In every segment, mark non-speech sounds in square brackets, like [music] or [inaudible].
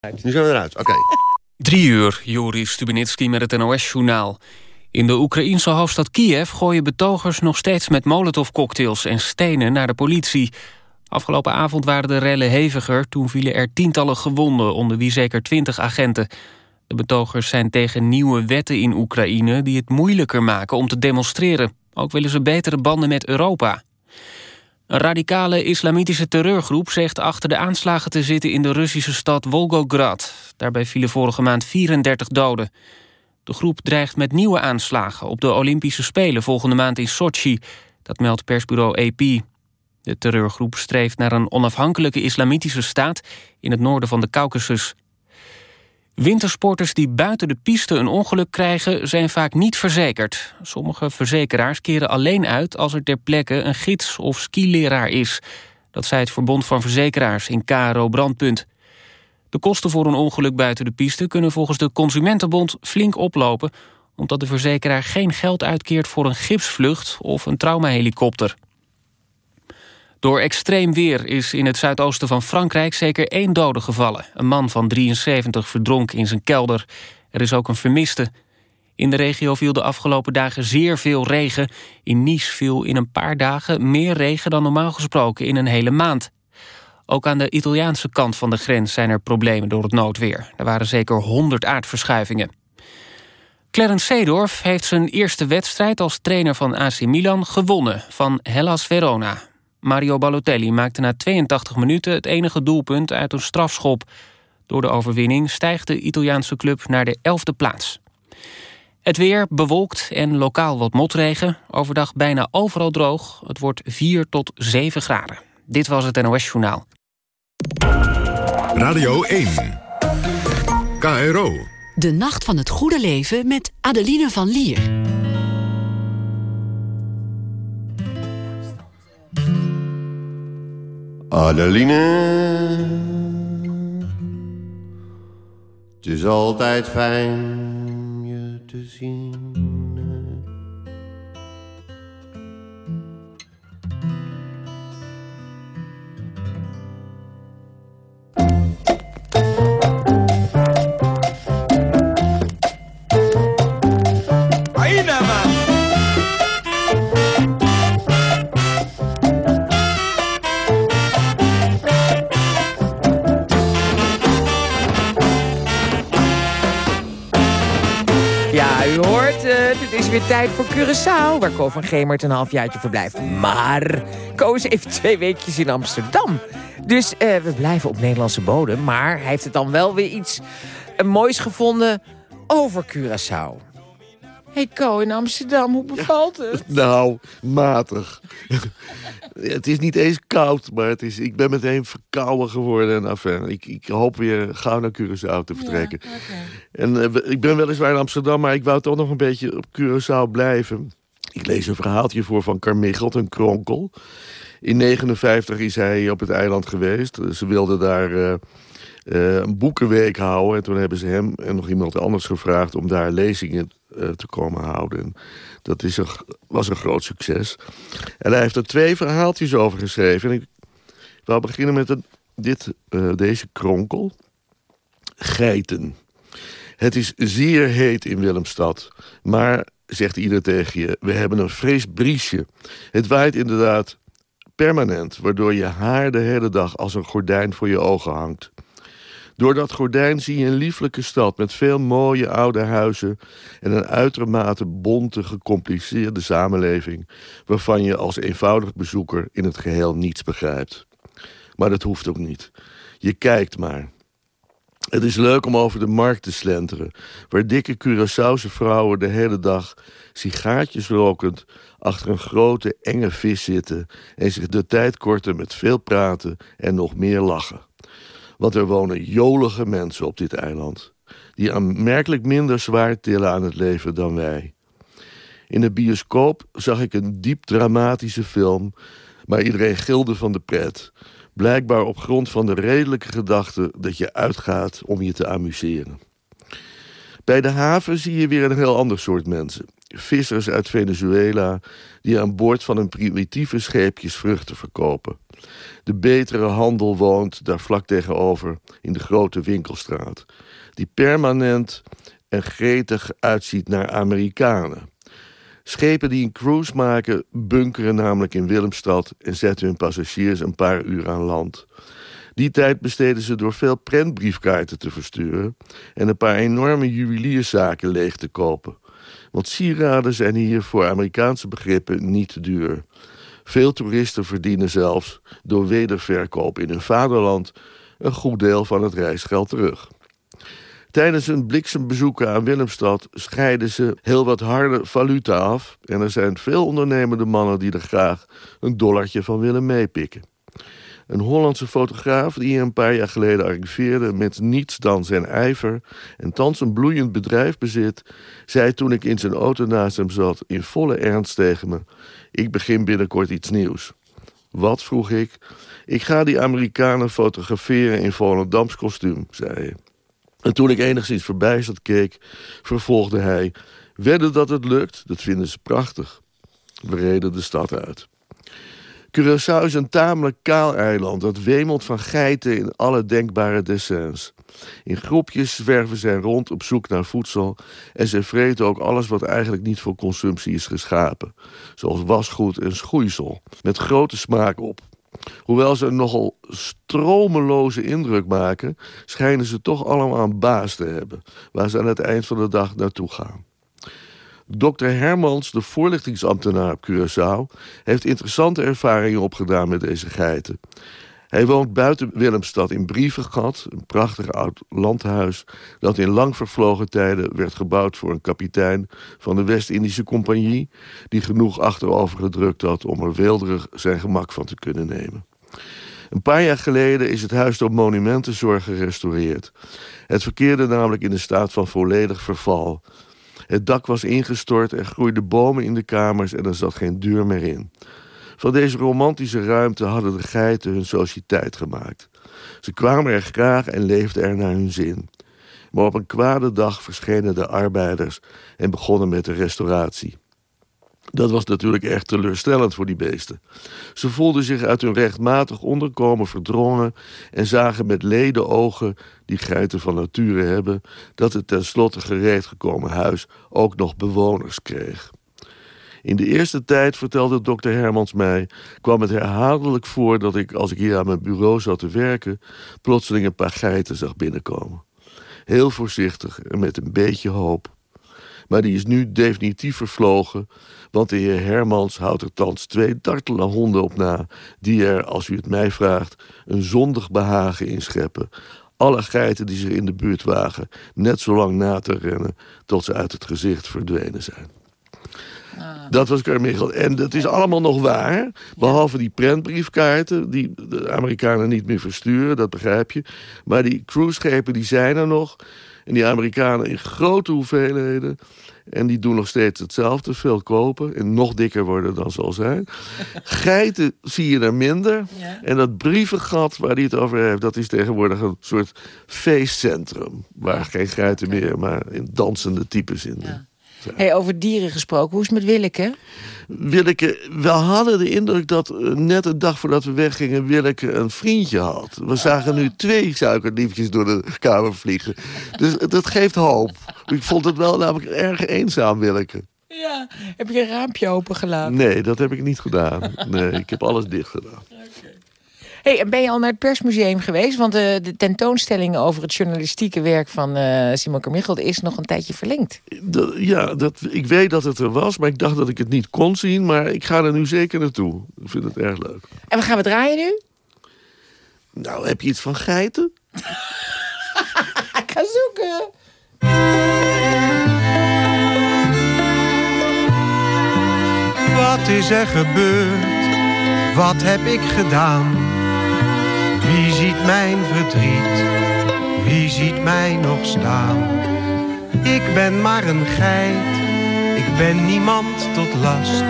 Nu zijn we eruit, oké. [laughs] Drie uur, Joris Stubenitski met het NOS-journaal. In de Oekraïense hoofdstad Kiev gooien betogers nog steeds met molotovcocktails en stenen naar de politie. Afgelopen avond waren de rellen heviger, toen vielen er tientallen gewonden, onder wie zeker twintig agenten. De betogers zijn tegen nieuwe wetten in Oekraïne die het moeilijker maken om te demonstreren. Ook willen ze betere banden met Europa. Een radicale islamitische terreurgroep zegt achter de aanslagen te zitten in de Russische stad Volgograd. Daarbij vielen vorige maand 34 doden. De groep dreigt met nieuwe aanslagen op de Olympische Spelen volgende maand in Sochi. Dat meldt persbureau AP. De terreurgroep streeft naar een onafhankelijke islamitische staat in het noorden van de Caucasus. Wintersporters die buiten de piste een ongeluk krijgen... zijn vaak niet verzekerd. Sommige verzekeraars keren alleen uit... als er ter plekke een gids of skileraar is. Dat zei het Verbond van Verzekeraars in KRO Brandpunt. De kosten voor een ongeluk buiten de piste... kunnen volgens de Consumentenbond flink oplopen... omdat de verzekeraar geen geld uitkeert voor een gipsvlucht... of een traumahelikopter. Door extreem weer is in het zuidoosten van Frankrijk zeker één dode gevallen. Een man van 73 verdronk in zijn kelder. Er is ook een vermiste. In de regio viel de afgelopen dagen zeer veel regen. In Nice viel in een paar dagen meer regen dan normaal gesproken in een hele maand. Ook aan de Italiaanse kant van de grens zijn er problemen door het noodweer. Er waren zeker 100 aardverschuivingen. Clarence Seedorf heeft zijn eerste wedstrijd als trainer van AC Milan gewonnen van Hellas Verona. Mario Balotelli maakte na 82 minuten het enige doelpunt uit een strafschop. Door de overwinning stijgt de Italiaanse club naar de 11e plaats. Het weer bewolkt en lokaal wat motregen. Overdag bijna overal droog. Het wordt 4 tot 7 graden. Dit was het NOS Journaal. Radio 1. KRO. De Nacht van het Goede Leven met Adeline van Lier. Adeline. Het is altijd fijn je te zien. Weer tijd voor Curaçao, waar Ko van Gemert een halfjaartje verblijft. Maar Koos heeft twee weekjes in Amsterdam. Dus eh, we blijven op Nederlandse bodem. Maar hij heeft het dan wel weer iets eh, moois gevonden over Curaçao. Hey Ko, in Amsterdam, hoe bevalt het? [laughs] Nou, matig. [laughs] het is niet eens koud, maar het is, ik ben meteen verkouden geworden. En enfin, ik, ik hoop weer gauw naar Curaçao te vertrekken. En eh, ik ben weliswaar in Amsterdam, maar ik wou toch nog een beetje op Curaçao blijven. Ik lees een verhaaltje voor van Carmichelt, een kronkel. In 59 is hij op het eiland geweest. Ze wilden daar eh, een boekenweek houden. En toen hebben ze hem en nog iemand anders gevraagd... om daar lezingen eh, te komen houden. En dat is was een groot succes. En hij heeft er twee verhaaltjes over geschreven. En ik wil beginnen met een, dit, eh, deze kronkel. Geiten. Het is zeer heet in Willemstad. Maar, zegt ieder tegen je, we hebben een fris briesje. Het waait inderdaad permanent, waardoor je haar de hele dag als een gordijn voor je ogen hangt. Door dat gordijn zie je een lieflijke stad met veel mooie oude huizen en een uitermate bonte, gecompliceerde samenleving, waarvan je als eenvoudig bezoeker in het geheel niets begrijpt. Maar dat hoeft ook niet. Je kijkt maar. Het is leuk om over de markt te slenteren, waar dikke Curaçaose vrouwen de hele dag sigaartjes rokend achter een grote enge vis zitten en zich de tijd korten met veel praten en nog meer lachen. Want er wonen jolige mensen op dit eiland, die aanmerkelijk minder zwaar tillen aan het leven dan wij. In de bioscoop zag ik een diep dramatische film, maar iedereen gilde van de pret. Blijkbaar op grond van de redelijke gedachte dat je uitgaat om je te amuseren. Bij de haven zie je weer een heel ander soort mensen. vissers uit Venezuela die aan boord van hun primitieve scheepjes vruchten verkopen. De betere handel woont daar vlak tegenover in de grote winkelstraat, die permanent en gretig uitziet naar Amerikanen. Schepen die een cruise maken, bunkeren namelijk in Willemstad en zetten hun passagiers een paar uur aan land. Die tijd besteden ze door veel prentbriefkaarten te versturen en een paar enorme juwelierszaken leeg te kopen. Want sieraden zijn hier voor Amerikaanse begrippen niet te duur. Veel toeristen verdienen zelfs door wederverkoop in hun vaderland een goed deel van het reisgeld terug. Tijdens een bliksembezoek aan Willemstad scheiden ze heel wat harde valuta af. En er zijn veel ondernemende mannen die er graag een dollartje van willen meepikken. Een Hollandse fotograaf die een paar jaar geleden arriveerde met niets dan zijn ijver en thans een bloeiend bedrijf bezit, zei toen ik in zijn auto naast hem zat in volle ernst tegen me: Ik begin binnenkort iets nieuws. Wat? vroeg ik. Ik ga die Amerikanen fotograferen in Volendams kostuum, zei hij. En toen ik enigszins verbijsterd keek, vervolgde hij: Wedden dat het lukt, dat vinden ze prachtig. We reden de stad uit. Curaçao is een tamelijk kaal eiland dat wemelt van geiten in alle denkbare dessins. In groepjes zwerven zij rond op zoek naar voedsel en ze vreten ook alles wat eigenlijk niet voor consumptie is geschapen, zoals wasgoed en schoeisel, met grote smaak op. Hoewel ze een nogal stromeloze indruk maken, schijnen ze toch allemaal een baas te hebben, waar ze aan het eind van de dag naartoe gaan. Dr. Hermans, de voorlichtingsambtenaar op Curaçao, heeft interessante ervaringen opgedaan met deze geiten. Hij woont buiten Willemstad in Brievengat, een prachtig oud landhuis dat in lang vervlogen tijden werd gebouwd voor een kapitein van de West-Indische Compagnie, die genoeg achterover gedrukt had om er weelderig zijn gemak van te kunnen nemen. Een paar jaar geleden is het huis door Monumentenzorg gerestaureerd. Het verkeerde namelijk in de staat van volledig verval. Het dak was ingestort, er groeiden bomen in de kamers en er zat geen deur meer in. Van deze romantische ruimte hadden de geiten hun sociëteit gemaakt. Ze kwamen er graag en leefden er naar hun zin. Maar op een kwade dag verschenen de arbeiders en begonnen met de restauratie. Dat was natuurlijk erg teleurstellend voor die beesten. Ze voelden zich uit hun rechtmatig onderkomen verdrongen en zagen met leden ogen, die geiten van nature hebben, dat het tenslotte gereed gekomen huis ook nog bewoners kreeg. In de eerste tijd, vertelde dokter Hermans mij, kwam het herhaaldelijk voor dat ik, als ik hier aan mijn bureau zat te werken, plotseling een paar geiten zag binnenkomen. Heel voorzichtig en met een beetje hoop. Maar die is nu definitief vervlogen, want de heer Hermans houdt er thans twee dartele honden op na, die er, als u het mij vraagt, een zondig behagen in scheppen. Alle geiten die zich in de buurt wagen, net zo lang na te rennen tot ze uit het gezicht verdwenen zijn. Dat was Carmichael. En dat is allemaal nog waar. Behalve die prentbriefkaarten, die de Amerikanen niet meer versturen, dat begrijp je. Maar die cruiseschepen, die zijn er nog. En die Amerikanen in grote hoeveelheden. En die doen nog steeds hetzelfde, veel kopen en nog dikker worden dan ze al zijn. [laughs] Geiten zie je er minder. En dat brievengat waar hij het over heeft, dat is tegenwoordig een soort feestcentrum. Waar geen geiten meer, maar in dansende types in. Ja. Hey, over dieren gesproken, hoe is het met Willeke? Willeke, we hadden de indruk dat uh, net de dag voordat we weggingen... Willeke een vriendje had. We zagen nu twee suikerliefjes door de kamer vliegen. Dus dat geeft hoop. Ik vond het wel namelijk erg eenzaam, Willeke. Ja, heb je een raampje opengelaten? Nee, dat heb ik niet gedaan. Nee, ik heb alles dicht gedaan. Hey, ben je al naar het persmuseum geweest? Want uh, de tentoonstelling over het journalistieke werk van uh, Simon Carmichael is nog een tijdje verlengd. Dat, ja, dat, ik weet dat het er was, maar ik dacht dat ik het niet kon zien. Maar ik ga er nu zeker naartoe. Ik vind het erg leuk. En we gaan we draaien nu? Nou, heb je iets van geiten? [laughs] ik ga zoeken. Wat is er gebeurd? Wat heb ik gedaan? Wie ziet mijn verdriet? Wie ziet mij nog staan? Ik ben maar een geit, ik ben niemand tot last.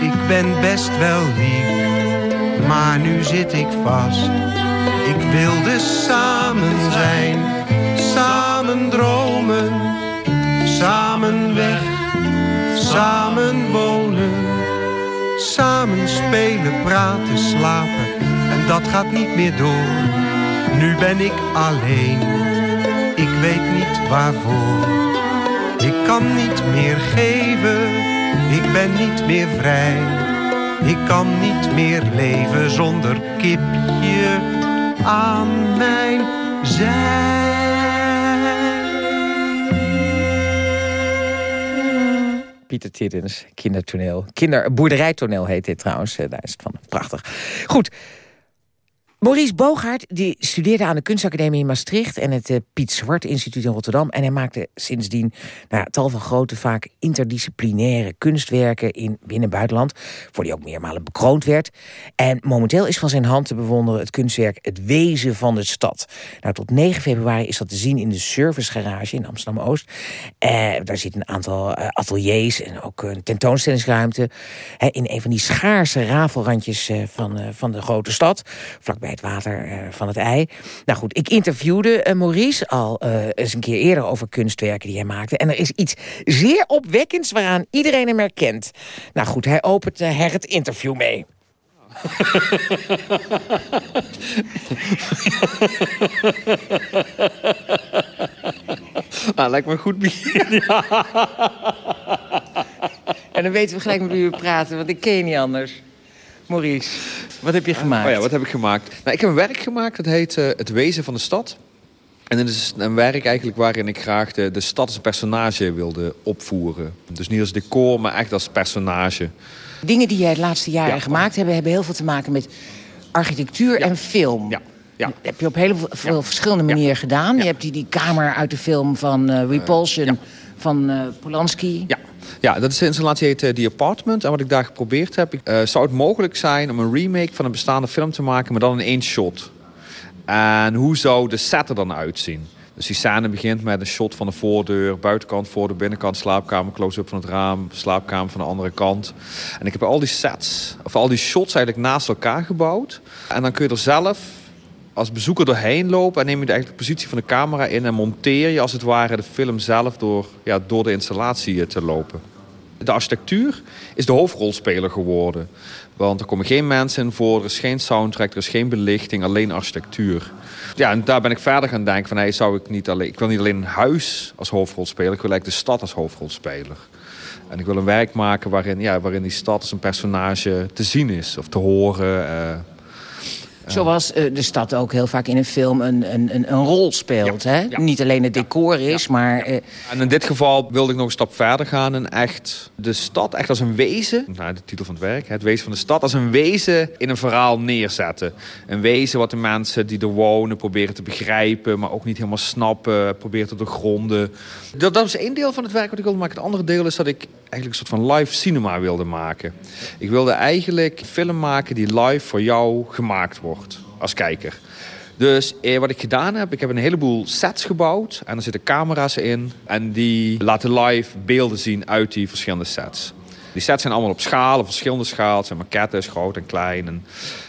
Ik ben best wel lief, maar nu zit ik vast. Ik wilde dus samen zijn, samen dromen, samen weg, samen wonen, samen spelen, praten, slapen dat gaat niet meer door. Nu ben ik alleen, ik weet niet waarvoor. Ik kan niet meer geven, ik ben niet meer vrij. Ik kan niet meer leven zonder kipje aan mijn zij. Pieter Tiddens, kindertoneel. Kinderboerderijtoneel heet dit trouwens. Eh, Daar is het van. Prachtig. Goed. Maurice Bogaert die studeerde aan de kunstacademie in Maastricht... en het uh, Piet Zwart Instituut in Rotterdam. En hij maakte sindsdien nou tal van grote, vaak interdisciplinaire kunstwerken... in binnen- en buitenland, voor die ook meermalen bekroond werd. En momenteel is van zijn hand te bewonderen het kunstwerk Het Wezen van de Stad. Nou, tot 9 februari is dat te zien in de Service Garage in Amsterdam-Oost. Eh, daar zitten een aantal uh, ateliers en ook een tentoonstellingsruimte... In een van die schaarse rafelrandjes van, van de grote stad... vlakbij het water uh, van het ei. Nou goed, ik interviewde uh, Maurice al uh, eens een keer eerder over kunstwerken die hij maakte. En er is iets zeer opwekkends waaraan iedereen hem herkent. Nou goed, hij opent her het interview mee. nou, [laughs] lijkt me een goed begin. ja. [laughs] En dan weten we gelijk met wie we praten, want ik ken je niet anders. Maurice, wat heb je gemaakt? Oh ja, wat heb ik gemaakt? Nou, ik heb een werk gemaakt, dat heet uh, Het Wezen van de Stad. En dat is een werk eigenlijk waarin ik graag de, de stad als personage wilde opvoeren. Dus niet als decor, maar echt als personage. Dingen die jij het laatste jaren ja. gemaakt hebben... hebben heel veel te maken met architectuur ja. en film. Ja. Ja. Dat heb je op heel veel verschillende manieren gedaan. Je hebt die, die kamer uit de film van uh, Repulsion uh, van uh, Polanski. Ja. Ja, dat is de installatie heet uh, The Apartment. En wat ik daar geprobeerd heb... Uh, zou het mogelijk zijn om een remake van een bestaande film te maken... maar dan in één shot. En hoe zou de set er dan uitzien? Dus die scène begint met een shot van de voordeur... buitenkant, voor de binnenkant, slaapkamer, close-up van het raam... slaapkamer van de andere kant. En ik heb al die sets, of al die shots eigenlijk naast elkaar gebouwd. En dan kun je er zelf als bezoeker doorheen lopen... en neem je de eigenlijk positie van de camera in... en monteer je als het ware de film zelf door, ja, door de installatie te lopen. De architectuur is de hoofdrolspeler geworden. Want er komen geen mensen in voor, er is geen soundtrack, er is geen belichting, alleen architectuur. Ja, en daar ben ik verder gaan denken van, hey, zou ik niet alleen, ik wil niet alleen een huis als hoofdrolspeler, ik wil eigenlijk de stad als hoofdrolspeler. En ik wil een werk maken waarin, ja, waarin die stad als een personage te zien is of te horen. Uh, Zoals uh, de stad ook heel vaak in een film een, een, een, een rol speelt. Ja, hè? Ja. Niet alleen het decor is, ja, maar... Uh... En in dit geval wilde ik nog een stap verder gaan. En echt de stad echt als een wezen... Nou, de titel van het werk. Het wezen van de stad als een wezen in een verhaal neerzetten. Een wezen wat de mensen die er wonen proberen te begrijpen... maar ook niet helemaal snappen, proberen te doorgronden. Dat, dat is één deel van het werk wat ik wilde maken. Het andere deel is dat ik eigenlijk een soort van live cinema wilde maken. Ik wilde eigenlijk film maken die live voor jou gemaakt wordt als kijker. Dus eh, wat ik gedaan heb, ik heb een heleboel sets gebouwd. En er zitten camera's in. En die laten live beelden zien uit die verschillende sets. Die sets zijn allemaal op schalen, verschillende schalen. Het zijn maquettes, groot en klein. En,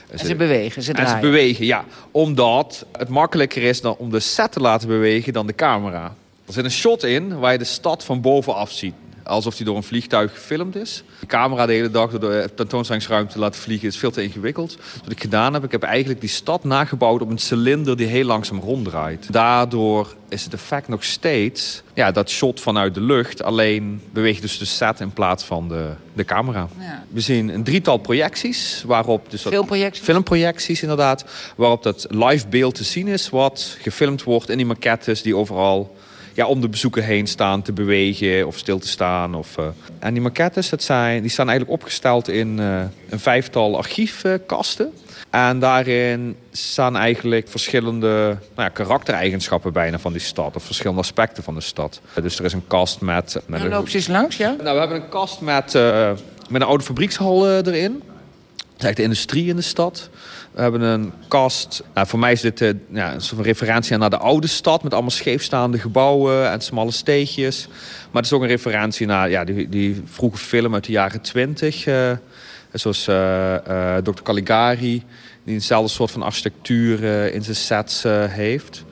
en ze, ze, bewegen, ze draaien. En ze bewegen, ja. Omdat het makkelijker is dan om de set te laten bewegen dan de camera. Er zit een shot in waar je de stad van bovenaf ziet alsof die door een vliegtuig gefilmd is. De camera de hele dag door de tentoonstellingsruimte laten vliegen is veel te ingewikkeld. Wat ik gedaan heb, ik heb eigenlijk die stad nagebouwd op een cilinder die heel langzaam ronddraait. Daardoor is het effect nog steeds ja, dat shot vanuit de lucht. Alleen beweegt dus de set in plaats van de, de camera. Ja. We zien een drietal projecties. Waarop dus filmprojecties? Filmprojecties inderdaad. Waarop dat live beeld te zien is wat gefilmd wordt in die maquettes die overal ja, om de bezoeker heen staan te bewegen of stil te staan. Of, uh... En die maquettes dat zijn, die staan eigenlijk opgesteld in uh, een vijftal archiefkasten. En daarin staan eigenlijk verschillende nou ja, karaktereigenschappen bijna van die stad. Of verschillende aspecten van de stad. Dus er is een kast met... met nou, loop eens langs, ja? Nou, we hebben een kast met, uh, met een oude fabriekshal erin. Dat is eigenlijk de industrie in de stad. We hebben een kast. Nou, voor mij is dit uh, ja, een soort referentie naar de oude stad. Met allemaal scheefstaande gebouwen en smalle steegjes. Maar het is ook een referentie naar ja, die, die vroege film uit de jaren twintig. Uh, zoals uh, Dr. Caligari. Die eenzelfde soort van architectuur in zijn sets heeft.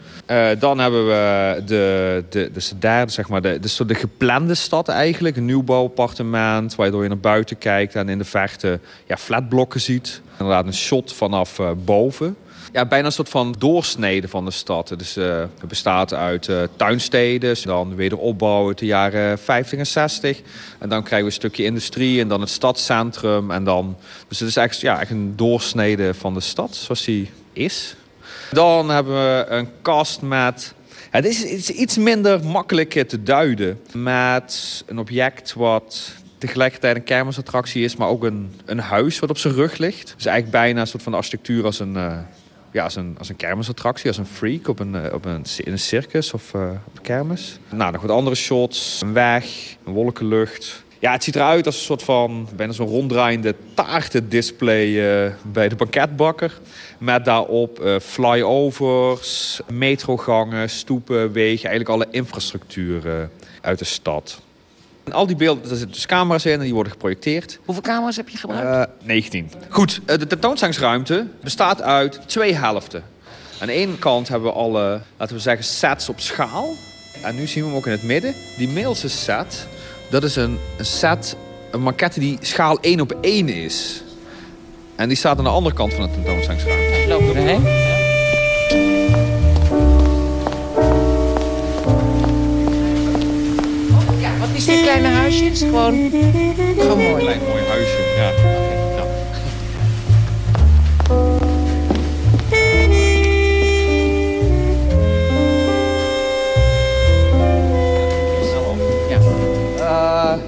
Dan hebben we de, de, de derde, zeg maar, de, dus de geplande stad eigenlijk. Een nieuwbouwappartement, waardoor je naar buiten kijkt en in de verte ja, flatblokken ziet. Inderdaad een shot vanaf uh, boven. Ja, bijna een soort van doorsnede van de stad. Dus uh, het bestaat uit uh, tuinsteden, dan wederopbouw uit de jaren 50 en 60. En dan krijgen we een stukje industrie en dan het stadscentrum. En dan, dus het is echt, ja, echt een doorsnede van de stad, zoals die is. Dan hebben we een kast met... Het is iets minder makkelijk te duiden. Met een object wat tegelijkertijd een kermisattractie is... maar ook een, een huis wat op zijn rug ligt. Dus eigenlijk bijna een soort van architectuur als een... Uh, ja, als een, als een kermisattractie, als een freak op een, op een, in een circus of uh, op kermis. Nou, nog wat andere shots. Een weg, een wolkenlucht. Ja, het ziet eruit als een soort van bijna zo'n ronddraaiende taartendisplay bij de banketbakker. Met daarop flyovers, metrogangen, stoepen, wegen. Eigenlijk alle infrastructuur uit de stad. En al die beelden, daar zitten dus camera's in en die worden geprojecteerd. Hoeveel camera's heb je gebruikt? 19. Goed, de tentoonstellingsruimte bestaat uit twee helften. Aan de ene kant hebben we alle, laten we zeggen, sets op schaal. En nu zien we hem ook in het midden. Die middelste set, dat is een, een set, een maquette die schaal 1 op 1 is. En die staat aan de andere kant van de tentoonstellingsruimte. Lopen we erheen? Is dit kleine huisje? Het is gewoon, gewoon mooi. Een klein mooi huisje, ja. ja. Uh,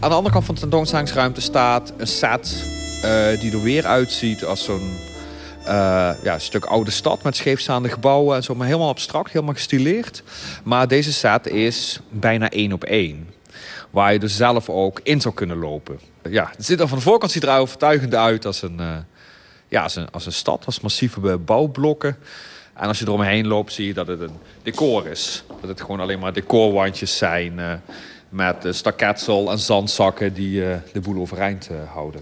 aan de andere kant van de tentoonstellingsruimte staat een set uh, die er weer uitziet als zo'n uh, ja, stuk oude stad met scheefstaande gebouwen en zo. Maar helemaal abstract, helemaal gestileerd. Maar deze set is bijna één op één. Waar je dus zelf ook in zou kunnen lopen. Ja, het zit er van de voorkant ziet er overtuigend uit als een, uh, ja, als een, als een stad. Als massieve bouwblokken. En als je eromheen loopt zie je dat het een decor is. Dat het gewoon alleen maar decorwandjes zijn. Uh, met staketsel en zandzakken die de boel overeind houden.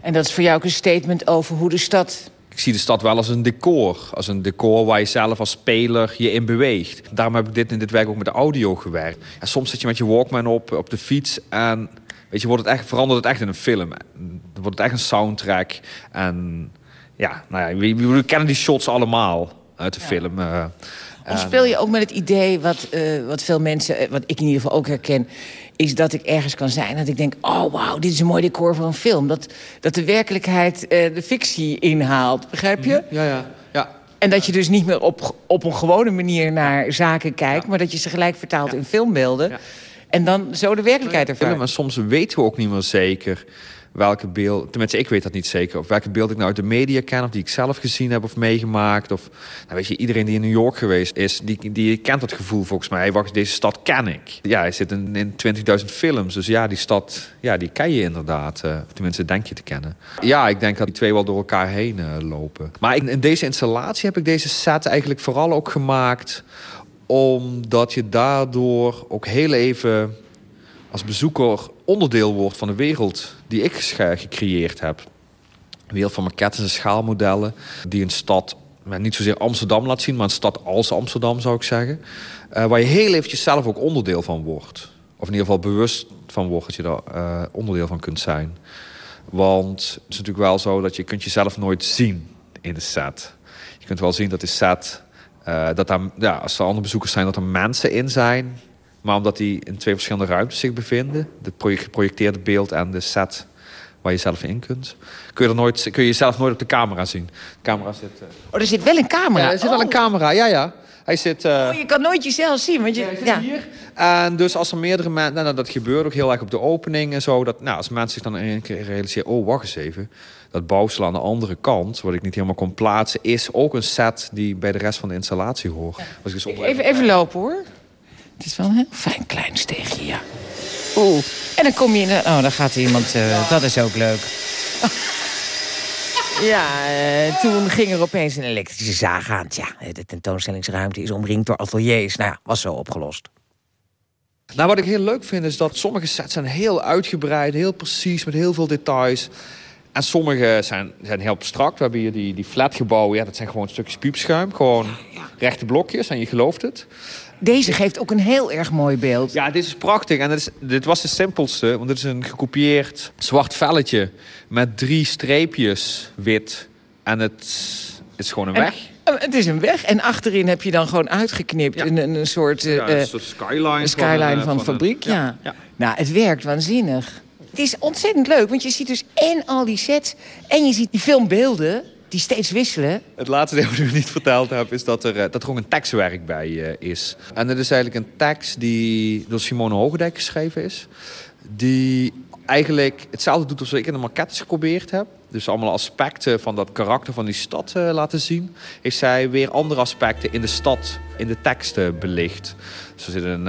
En dat is voor jou ook een statement over hoe de stad ik zie de stad wel als een decor. Als een decor waar je zelf als speler je in beweegt. Daarom heb ik dit in dit werk ook met de audio gewerkt. Ja, soms zit je met je Walkman op, op de fiets en weet je, wordt het echt, verandert het echt in een film. Wordt het echt een soundtrack. En ja, nou ja, we, we kennen die shots allemaal uit de Ja. film. eh. Speel je ook met het idee, wat, eh, wat veel mensen, eh, wat ik in ieder geval ook herken, is dat ik ergens kan zijn dat ik denk, oh wauw, dit is een mooi decor voor een film. Dat, dat de werkelijkheid eh, de fictie inhaalt, begrijp je? Ja, ja, ja. En dat je dus niet meer op, op een gewone manier naar zaken kijkt, maar dat je ze gelijk vertaalt in filmbeelden. Ja. En dan zo de werkelijkheid film. ervaart. En soms weten we ook niet meer zeker welke beeld... Tenminste, ik weet dat niet zeker. Of welke beeld ik nou uit de media ken... of die ik zelf gezien heb of meegemaakt. Of, nou weet je, iedereen die in New York geweest is... die, die kent dat gevoel volgens mij. Wacht, deze stad ken ik. Ja, hij zit in, in 20.000 films. Dus ja, die stad, ja, die ken je inderdaad. of tenminste, denk je te kennen. Ja, ik denk dat die twee wel door elkaar heen eh, lopen. Maar in, in deze installatie heb ik deze set eigenlijk vooral ook gemaakt... omdat je daardoor ook heel even als bezoeker onderdeel wordt van de wereld die ik ge- gecreëerd heb. Een wereld van maquettes en schaalmodellen die een stad, niet zozeer Amsterdam laat zien, maar een stad als Amsterdam zou ik zeggen. Eh, waar je heel eventjes zelf ook onderdeel van wordt. Of in ieder geval bewust van wordt dat je daar eh, onderdeel van kunt zijn. Want het is natuurlijk wel zo dat je kunt jezelf nooit zien in de set. Je kunt wel zien dat de set, eh, dat daar, ja, als er andere bezoekers zijn, dat er mensen in zijn. Maar omdat die in twee verschillende ruimtes zich bevinden, het proje- geprojecteerde beeld en de set waar je zelf in kunt, kun je, er nooit, kun je jezelf nooit op de camera zien. De camera zit. eh, Oh, er zit wel een camera. ja, er zit wel een camera, ja, ja. Hij zit. eh, Oh, je kan nooit jezelf zien, want je... ja, zit Ja. hier. En dus als er meerdere mensen... Nou, dat gebeurt ook heel erg op de opening en zo. Dat, nou, als mensen zich dan in één keer realiseren... Oh, wacht eens even. Dat bouwsel aan de andere kant, wat ik niet helemaal kon plaatsen... is ook een set die bij de rest van de installatie hoort. Ik dus op- Even, even lopen, hoor. Het is wel een heel fijn klein steegje, ja. Oeh. En dan kom je in... een- Oh, daar gaat er iemand... eh, dat is ook leuk. [laughs] Ja, eh, toen ging er opeens een elektrische zaag aan. Tja, de tentoonstellingsruimte is omringd door ateliers. Nou ja, was zo opgelost. Nou, wat ik heel leuk vind is dat sommige sets zijn heel uitgebreid, heel precies, met heel veel details. En sommige zijn, zijn heel abstract. We hebben hier die, die flatgebouwen, ja, dat zijn gewoon stukjes piepschuim. Gewoon rechte blokjes en je gelooft het. Deze geeft ook een heel erg mooi beeld. Ja, dit is prachtig. En dit, is, dit was de simpelste, want dit is een gekopieerd zwart velletje met drie streepjes wit. En het is gewoon een En- weg. Eh, Het is een weg. En achterin heb je dan gewoon uitgeknipt. Ja. Een, soort, eh, Ja, eh, een soort skyline, een skyline van, van, eh, de fabriek. een- ja. ja. Nou, het werkt waanzinnig. Het is ontzettend leuk, want je ziet dus en al die sets... en je ziet die filmbeelden die steeds wisselen. Het laatste deel wat ik niet verteld heb, is dat er, eh, dat er ook een tekstwerk bij eh, is. En dat is eigenlijk een tekst die door Simone Hogendijk geschreven is. Die eigenlijk hetzelfde doet als wat ik in de maquettes geprobeerd heb. Dus allemaal aspecten van dat karakter van die stad eh, laten zien. Heeft zij weer andere aspecten in de stad, in de teksten belicht. Dus er zit een...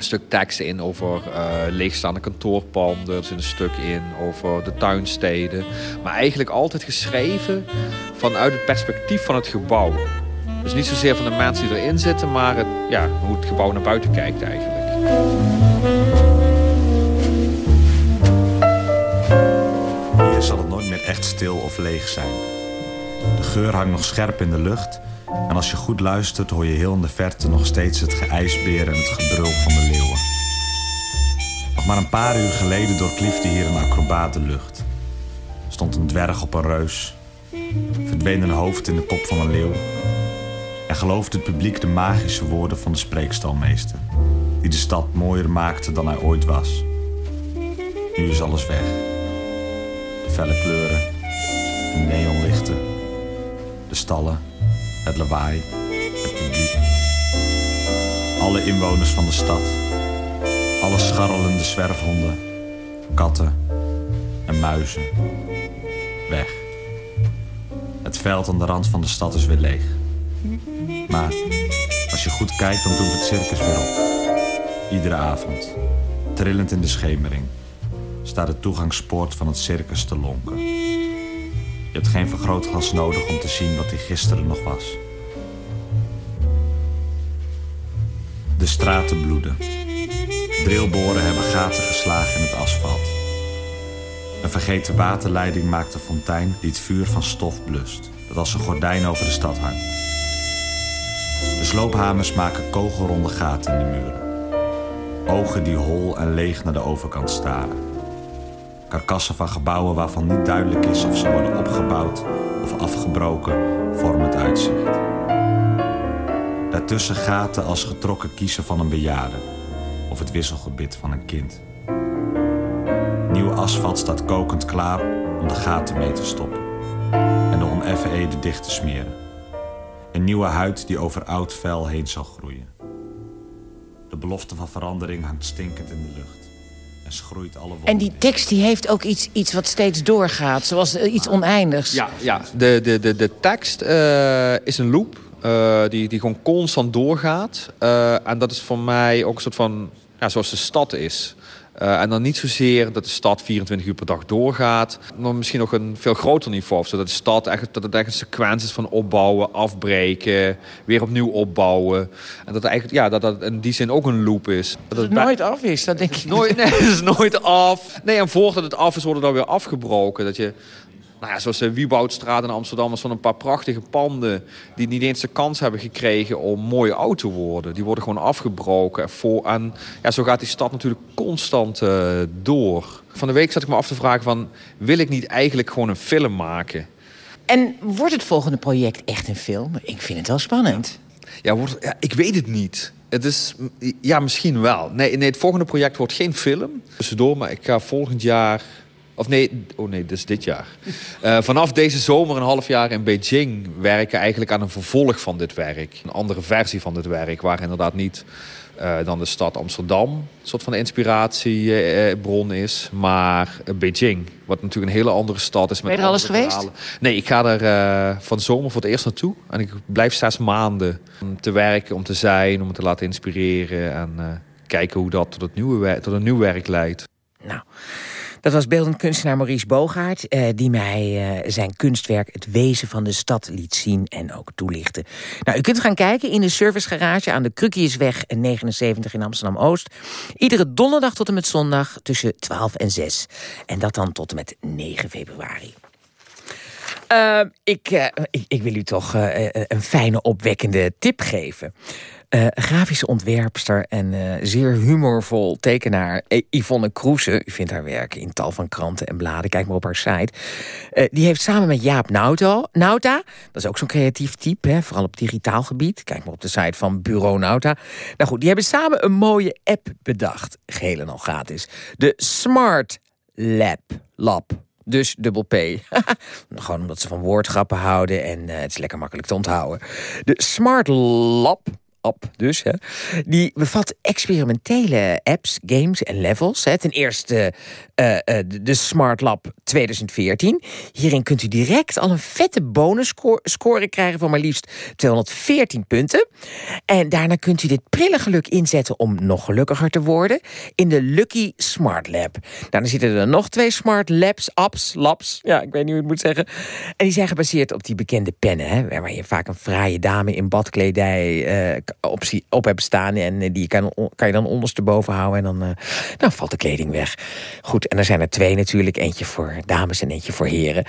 een stuk tekst in over eh, leegstaande kantoorpanden. Er zit een stuk in over de tuinsteden. Maar eigenlijk altijd geschreven vanuit het perspectief van het gebouw. Dus niet zozeer van de mensen die erin zitten, maar het, ja, hoe het gebouw naar buiten kijkt eigenlijk. Hier zal het nooit meer echt stil of leeg zijn. De geur hangt nog scherp in de lucht. En als je goed luistert, hoor je heel in de verte nog steeds het geijsbeer en het gebrul van de leeuwen. Nog maar een paar uur geleden doorkliefde hier een acrobaat de lucht. Stond een dwerg op een reus. Verdween een hoofd in de kop van een leeuw. En geloofde het publiek de magische woorden van de spreekstalmeester. Die de stad mooier maakte dan hij ooit was. Nu is alles weg. De felle kleuren, de neonlichten, de stallen, het lawaai, het publiek. Alle inwoners van de stad, alle scharrelende zwerfhonden, katten en muizen. Weg. Het veld aan de rand van de stad is weer leeg. Maar als je goed kijkt, dan doet het circus weer op. Iedere avond, trillend in de schemering, staat de toegangspoort van het circus te lonken. Je hebt geen vergrootglas nodig om te zien wat hij gisteren nog was. De straten bloeden. Drillboren hebben gaten geslagen in het asfalt. Een vergeten waterleiding maakt een fontein die het vuur van stof blust, dat als een gordijn over de stad hangt. De sloophamers maken kogelronde gaten in de muren. Ogen die hol en leeg naar de overkant staren. Karkassen van gebouwen waarvan niet duidelijk is of ze worden opgebouwd of afgebroken, vormen het uitzicht. Daartussen gaten als getrokken kiezen van een bejaarde of het wisselgebit van een kind. Nieuw asfalt staat kokend klaar om de gaten mee te stoppen en de oneffen ede dicht te smeren. Een nieuwe huid die over oud vel heen zal groeien. De belofte van verandering hangt stinkend in de lucht. En schroeit alle En die tekst die heeft ook iets, iets wat steeds doorgaat. Zoals iets oneindigs. Ja, ja. De, de, de, de tekst eh, is een loop eh, die, die gewoon constant doorgaat. Eh, en dat is voor mij ook een soort van, ja, zoals de stad is. Eh, en dan niet zozeer dat de stad 24 uur per dag doorgaat. Maar misschien nog een veel groter niveau. Zodat de stad echt, dat het echt een sequentie is van opbouwen, afbreken, weer opnieuw opbouwen. En dat, eigenlijk, ja, dat dat in die zin ook een loop is. Dat Dat het nooit af is, dat denk ik. Nooit, [laughs] nee, het is nooit af. Nee, en voordat het af is, wordt het dan weer afgebroken. Dat je, nou ja, zoals de Wieboudstraat in Amsterdam, is van een paar prachtige panden... die niet eens de kans hebben gekregen om mooi oud te worden. Die worden gewoon afgebroken. Voor, en ja, zo gaat die stad natuurlijk constant eh, door. Van de week zat ik me af te vragen van... wil ik niet eigenlijk gewoon een film maken? En wordt het volgende project echt een film? Ik vind het wel spannend. Ja, wordt, ja, ik weet het niet. Het is, ja, misschien wel. Nee, nee, het volgende project wordt geen film. Tussendoor, maar ik ga volgend jaar... Of nee, oh nee, dat is dit jaar. Eh, vanaf deze zomer een half jaar in Beijing werken eigenlijk aan een vervolg van dit werk. Een andere versie van dit werk, waar inderdaad niet eh, dan de stad Amsterdam een soort van inspiratiebron is, maar Beijing, wat natuurlijk een hele andere stad is. Met Ben je er al eens andere geweest? verhalen. Nee, ik ga er eh, van zomer voor het eerst naartoe. En ik blijf zes maanden om te werken, om te zijn, om me te laten inspireren. En eh, kijken hoe dat tot, het nieuwe tot een nieuw werk leidt. Nou, dat was beeldend kunstenaar Maurice Bogaert... Eh, die mij eh, zijn kunstwerk Het Wezen van de Stad liet zien en ook toelichten. Nou, u kunt gaan kijken in de servicegarage aan de Krukjesweg 79 in Amsterdam-Oost. Iedere donderdag tot en met zondag tussen 12 en 6. En dat dan tot en met 9 februari. Eh, ik, eh, ik, ik wil u toch eh, een fijne, opwekkende tip geven. Uh, grafische ontwerpster en uh, zeer humorvol tekenaar Yvonne Kroese. U vindt haar werk in tal van kranten en bladen. Kijk maar op haar site. Die heeft samen met Jaap Nauta, Nauta dat is ook zo'n creatief type, hè, vooral op digitaal gebied. Kijk maar op de site van Bureau Nauta. Nou goed, die hebben samen een mooie app bedacht. Geheel en al gratis. De Smart Lab. Lab. Dus dubbel P. [laughs] Gewoon omdat ze van woordgrappen houden en het is lekker makkelijk te onthouden. De Smart Lab app dus. Hè. Die bevat experimentele apps, games en levels. Hè. Ten eerste uh, uh, de Smart Lab 2014. Hierin kunt u direct al een vette bonusscore krijgen van maar liefst 214 punten. En daarna kunt u dit prille geluk inzetten om nog gelukkiger te worden in de Lucky Smart Lab. Daarna zitten er nog twee Smart Labs, apps, labs, ja, ik weet niet hoe ik het moet zeggen. En die zijn gebaseerd op die bekende pennen, hè, waar je vaak een fraaie dame in badkledij uh, op, op hebt staan. En die kan, kan je dan ondersteboven houden en dan, dan valt de kleding weg. Goed, en er zijn er twee natuurlijk. Eentje voor dames en eentje voor heren.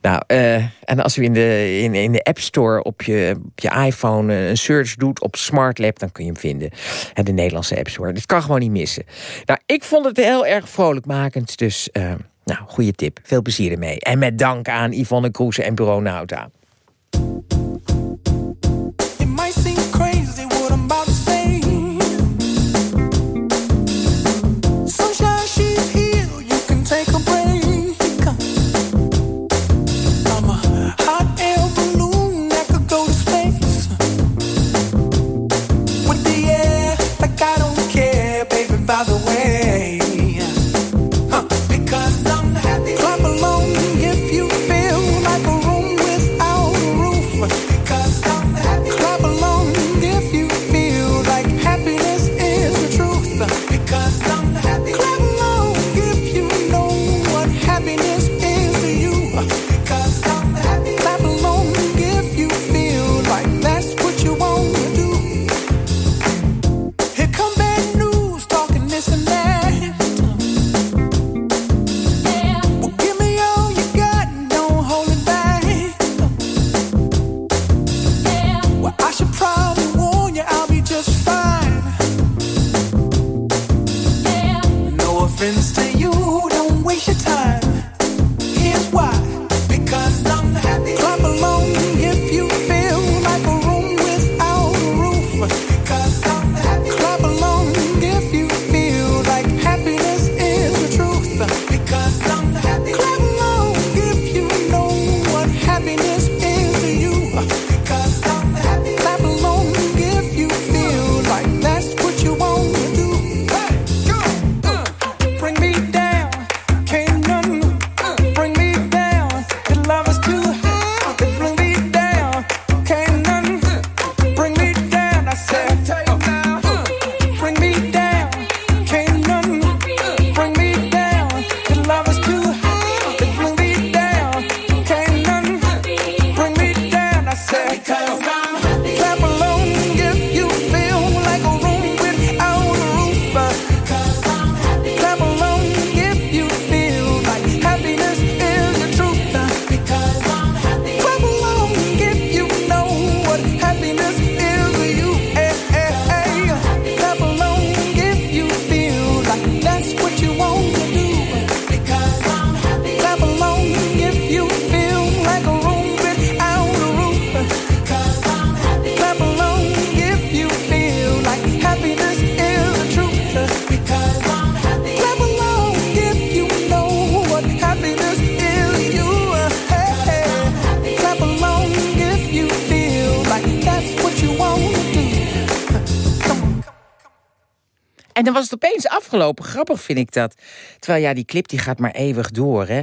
Nou, uh, en als u in de, in, in de App Store op je, op je iPhone een search doet op Smart Lab... dan kun je hem vinden. En de Nederlandse App Store. Dit kan gewoon niet missen. Nou, ik vond het heel erg vrolijkmakend. Dus, uh, nou, goede tip. Veel plezier ermee. En met dank aan Yvonne Kroese en Bureau Nauta. Was het opeens afgelopen. Grappig vind ik dat. Terwijl ja, die clip die gaat maar eeuwig door. Hè?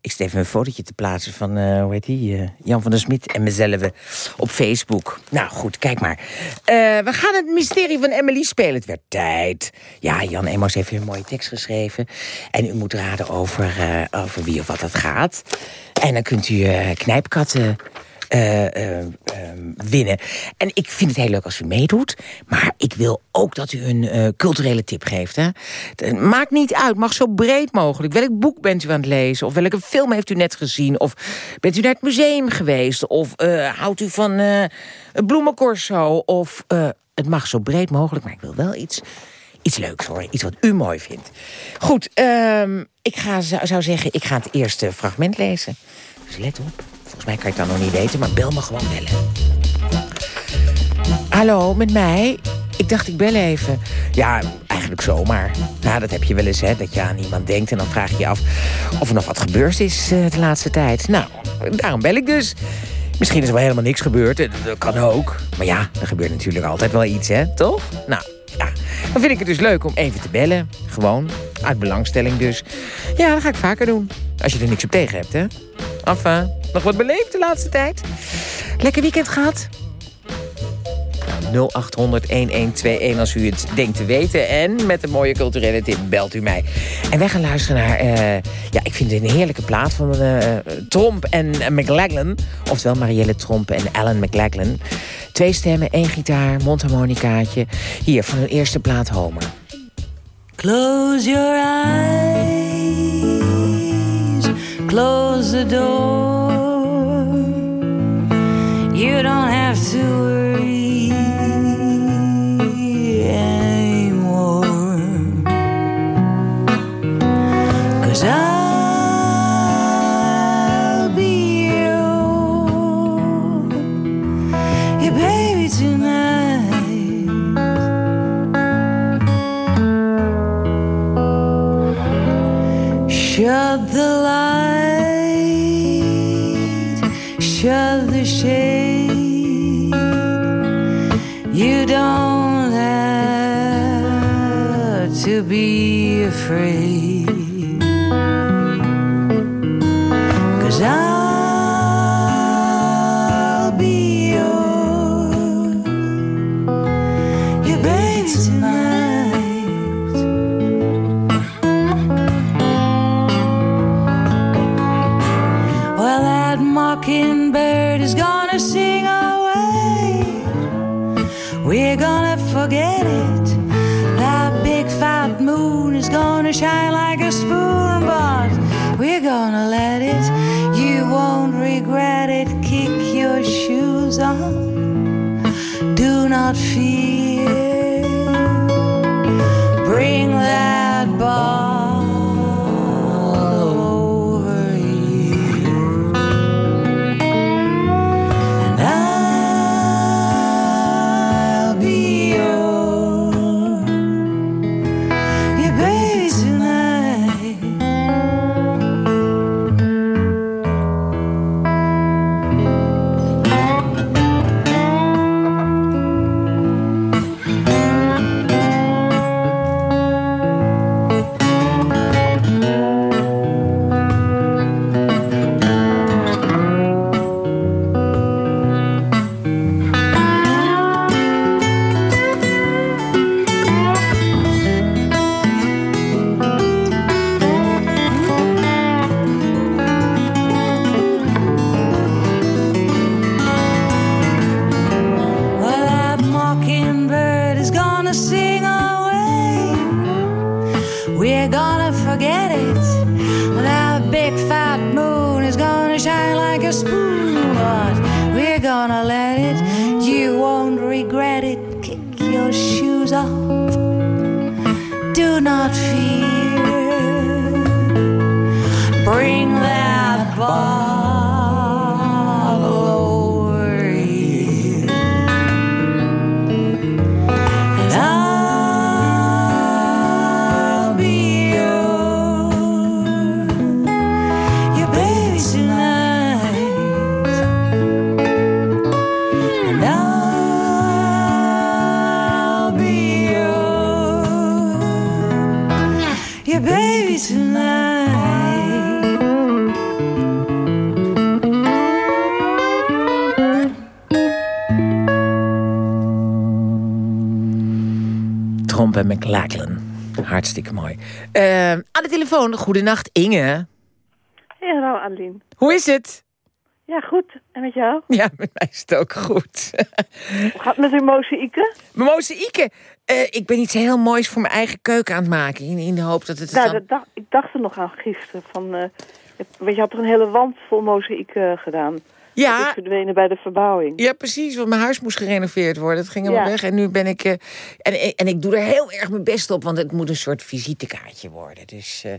Ik even een fotootje te plaatsen van, uh, hoe heet die? Uh, Jan van der Smit en mezelf op Facebook. Nou goed, kijk maar. We gaan het mysterie van Emily spelen. Het werd tijd. Ja, Jan Emos heeft een mooie tekst geschreven. En u moet raden over, over wie of wat het gaat. En dan kunt u knijpkatten uh, uh, winnen. En ik vind het heel leuk als u meedoet. Maar ik wil ook dat u een culturele tip geeft. Hè? Maakt niet uit, mag zo breed mogelijk. Welk boek bent u aan het lezen? Of welke film heeft u net gezien? Of bent u naar het museum geweest? Of houdt u van uh, bloemencorso? Of het mag zo breed mogelijk, maar ik wil wel iets, iets leuks horen. Iets wat u mooi vindt. Goed, ehm, ik ga, zou zeggen, ik ga het eerste fragment lezen. Dus let op. Volgens mij kan je het dan nog niet weten, maar bel me gewoon bellen. Hallo, met mij? Ik dacht, ik bel even. Ja, eigenlijk zomaar. Nou, dat heb je wel eens, hè, dat je aan iemand denkt... en dan vraag je je af of er nog wat gebeurd is eh, de laatste tijd. Nou, daarom bel ik dus. Misschien is er wel helemaal niks gebeurd, eh, dat kan ook. Maar ja, er gebeurt natuurlijk altijd wel iets, hè, toch? Nou, ja, dan vind ik het dus leuk om even te bellen. Gewoon, uit belangstelling dus. Ja, dat ga ik vaker doen. Als je er niks op tegen hebt, hè. Enfin, nog wat beleefd de laatste tijd? Lekker weekend gehad? 0800-1121 als u het denkt te weten. En met een mooie culturele tip belt u mij. En wij gaan luisteren naar... eh, ja, ik vind het een heerlijke plaat van eh, Tromp en eh, McLachlan. Oftewel Marielle Tromp en Alan McLachlan. Twee stemmen, één gitaar, mondharmonicaatje. Hier, van hun eerste plaat Homer. Close your eyes, close the door. You don't have to worry anymore. Cause I'll be. Cause I'll be your, your baby tonight. Well, that mockingbird is gonna sing away. We're gonna forget it. Moon is gonna shine like a spoon, but we're gonna let it. You won't regret it. Kick your shoes off. Do not fear. Bring that ball En McLachlan. Hartstikke mooi. Eh, aan de telefoon, goedenacht Inge. Hey, hallo Adeline. Hoe is het? Ja, goed. En met jou? Ja, met mij is het ook goed. Hoe gaat het met uw mozaïeken? Mijn mozaïeken. Eh, ik ben iets heel moois voor mijn eigen keuken aan het maken. In, in de hoop dat het... Nou, dan- dat dacht, ik dacht er nog aan gisteren. Van, eh, het- weet je, had toch een hele wand vol mozaïeken gedaan. Ja. Dat is verdwenen bij de verbouwing. Ja, precies, want mijn huis moest gerenoveerd worden. Het ging helemaal Ja. weg en nu ben ik... eh, en, en ik doe er heel erg mijn best op, want het moet een soort visitekaartje worden. Dus, eh,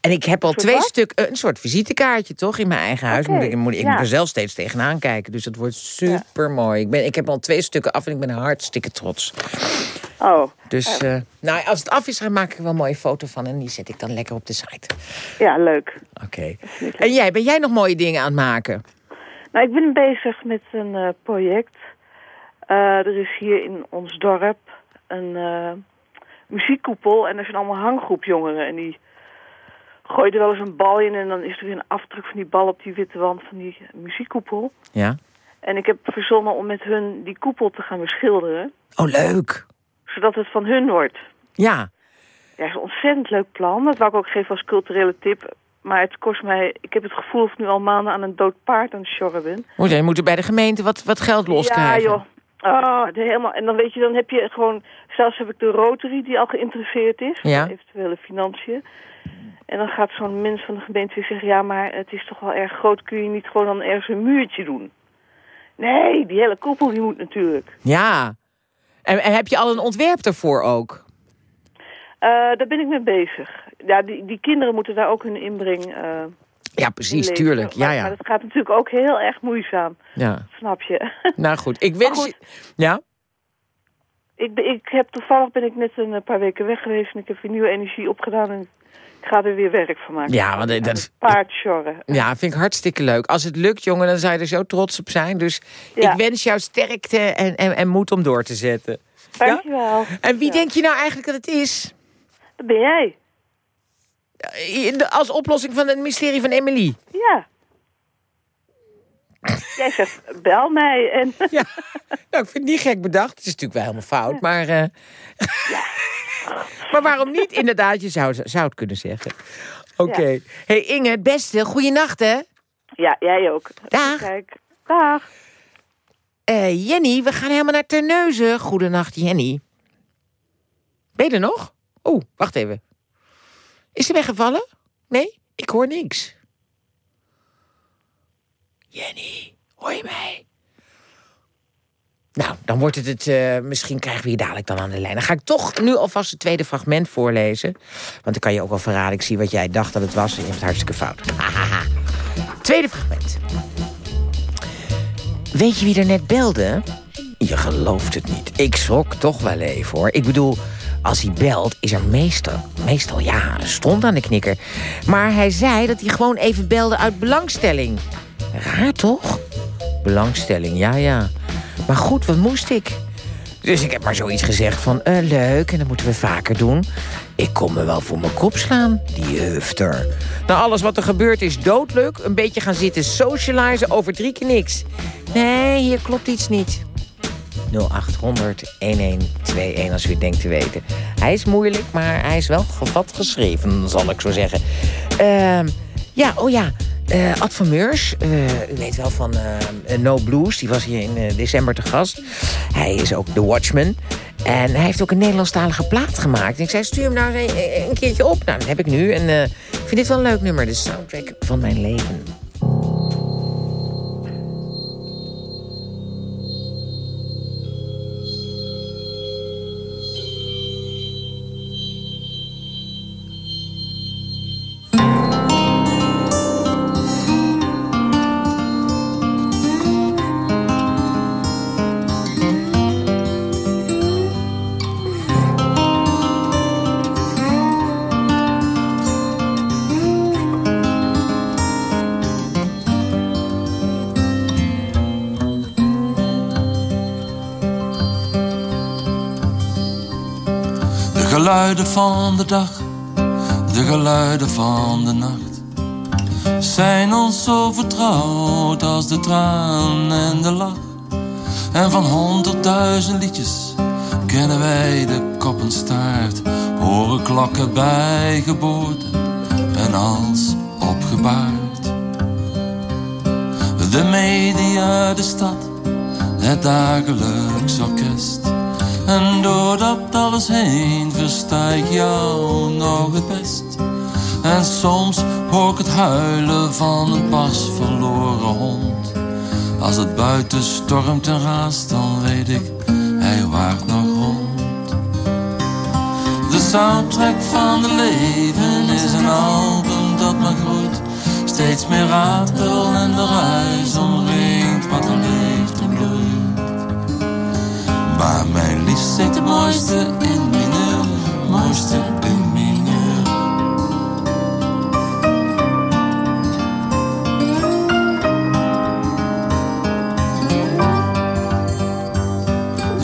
en ik heb al twee stukken... een soort visitekaartje, toch? In mijn eigen huis. Moet ik, moet, ik ja. moet er zelf steeds tegenaan kijken. Dus dat wordt super mooi. Ik, ben, ik heb al twee stukken af en ik ben hartstikke trots. Oh, Dus eh, nou, als het af is, dan maak ik er wel een mooie foto van... en die zet ik dan lekker op de site. ja, leuk. Oké. En jij, ben jij nog mooie dingen aan het maken? Nou, ik ben bezig met een eh, project. Eh, er is hier in ons dorp een eh, muziekkoepel. En er zijn allemaal hanggroep jongeren. En die gooien er wel eens een bal in. En dan is er weer een afdruk van die bal op die witte wand van die muziekkoepel. Ja? En ik heb verzonnen om met hun die koepel te gaan beschilderen. Oh, leuk. Zodat het van hun wordt. Ja. Ja, dat is een ontzettend leuk plan. Dat wou ik ook geven als culturele tip. Maar het kost mij... Ik heb het gevoel of ik nu al maanden aan een dood paard aan het sjorren ben. Moet je moet er bij de gemeente wat, wat geld loskrijgen. Ja, joh. Oh, helemaal. En dan weet je, dan heb je gewoon... Zelfs heb ik de Rotary die al geïnteresseerd is. Ja. Eventuele financiën. En dan gaat zo'n mens van de gemeente weer zeggen... Ja, maar het is toch wel erg groot. Kun je niet gewoon dan ergens een muurtje doen? Nee, die hele koepel die moet natuurlijk. Ja. En, en heb je al een ontwerp ervoor ook? Eh, daar ben ik mee bezig. Ja, die, die kinderen moeten daar ook hun inbreng... eh, Ja, precies, in tuurlijk. Ja, Maar, ja. maar dat gaat natuurlijk ook heel erg moeizaam. ja. Snap je? [laughs] Nou goed, ik wens je... Ja? Ik, ik heb toevallig ben ik net een eh, paar weken weg geweest en ik heb weer nieuwe energie opgedaan en ik ga er weer werk van maken. Ja, want dat paard. Ja, [laughs] vind ik hartstikke leuk. Als het lukt, jongen, dan zou je er zo trots op zijn. Dus Ja. ik wens jou sterkte en, en, en moed om door te zetten. Dankjewel. En wie Ja. denk je nou eigenlijk dat het is? Dat ben jij. Eh, Als oplossing van het mysterie van Emily. Ja. Jij zegt, bel mij. En... [laughs] Ja, nou, ik vind het niet gek bedacht. Het is natuurlijk wel helemaal fout, maar... eh, [laughs] maar waarom niet? Inderdaad, je zou, zou het kunnen zeggen. Oké. hey Inge, het beste. Goeienacht, hè? Ja, jij ook. Dag. Kijk. Dag. Eh, Jenny, we gaan helemaal naar Terneuzen. Goedenacht, Jenny. Ben je er nog? Oeh, wacht even. Is ze weggevallen? Nee, ik hoor niks. Jenny, hoor je mij? Nou, dan wordt het het... eh, misschien krijgen we je dadelijk dan aan de lijn. Dan ga ik toch nu alvast het tweede fragment voorlezen. Want dan kan je ook wel verraden. Ik zie wat jij dacht dat het was. En je hebt het hartstikke fout. Tweede fragment. Weet je wie er net belde? Je gelooft het niet. Ik schrok toch wel even hoor. Ik bedoel, als hij belt is er meestal, meestal ja, stond aan de knikker. Maar hij zei dat hij gewoon even belde uit belangstelling. Raar toch? Belangstelling, ja ja. Maar goed, wat moest ik? Dus ik heb maar zoiets gezegd van, eh, leuk, en dat moeten we vaker doen. Ik kom me wel voor mijn kop slaan, die hufter. Nou, alles wat er gebeurt is doodleuk. Een beetje gaan zitten socializen over drie keer niks. Nee, hier klopt iets niet. 0800 1121 als u het denkt te weten. Hij is moeilijk, maar hij is wel wat geschreven, zal ik zo zeggen. Ehm, ja, oh ja. eh Ad van Meurs, eh, u weet wel van eh, No Blues, die was hier in december te gast. Hij is ook The Watchman. En hij heeft ook een Nederlandstalige plaat gemaakt. En ik zei, stuur hem nou een, een keertje op. Nou, dat heb ik nu. En ik vind dit wel een leuk nummer. De soundtrack van mijn leven. Geluiden van de dag, de geluiden van de nacht zijn ons zo vertrouwd als de traan en de lach. En van honderdduizend liedjes kennen wij de kop en staart, horen klokken bij en als opgebaard. De media, de stad, het dagelijks orkest. En door dat alles heen versta ik jou nog het best. En soms hoor ik het huilen van een pas verloren hond. Als het buiten stormt en raast, dan weet ik, hij waakt nog rond. De soundtrack van het leven is een album dat maar groeit. Steeds meer ratel en de ruis omringt wat leeft en bloeit. Maar mijn liefst zit het mooiste in mineur, mooiste in mineur.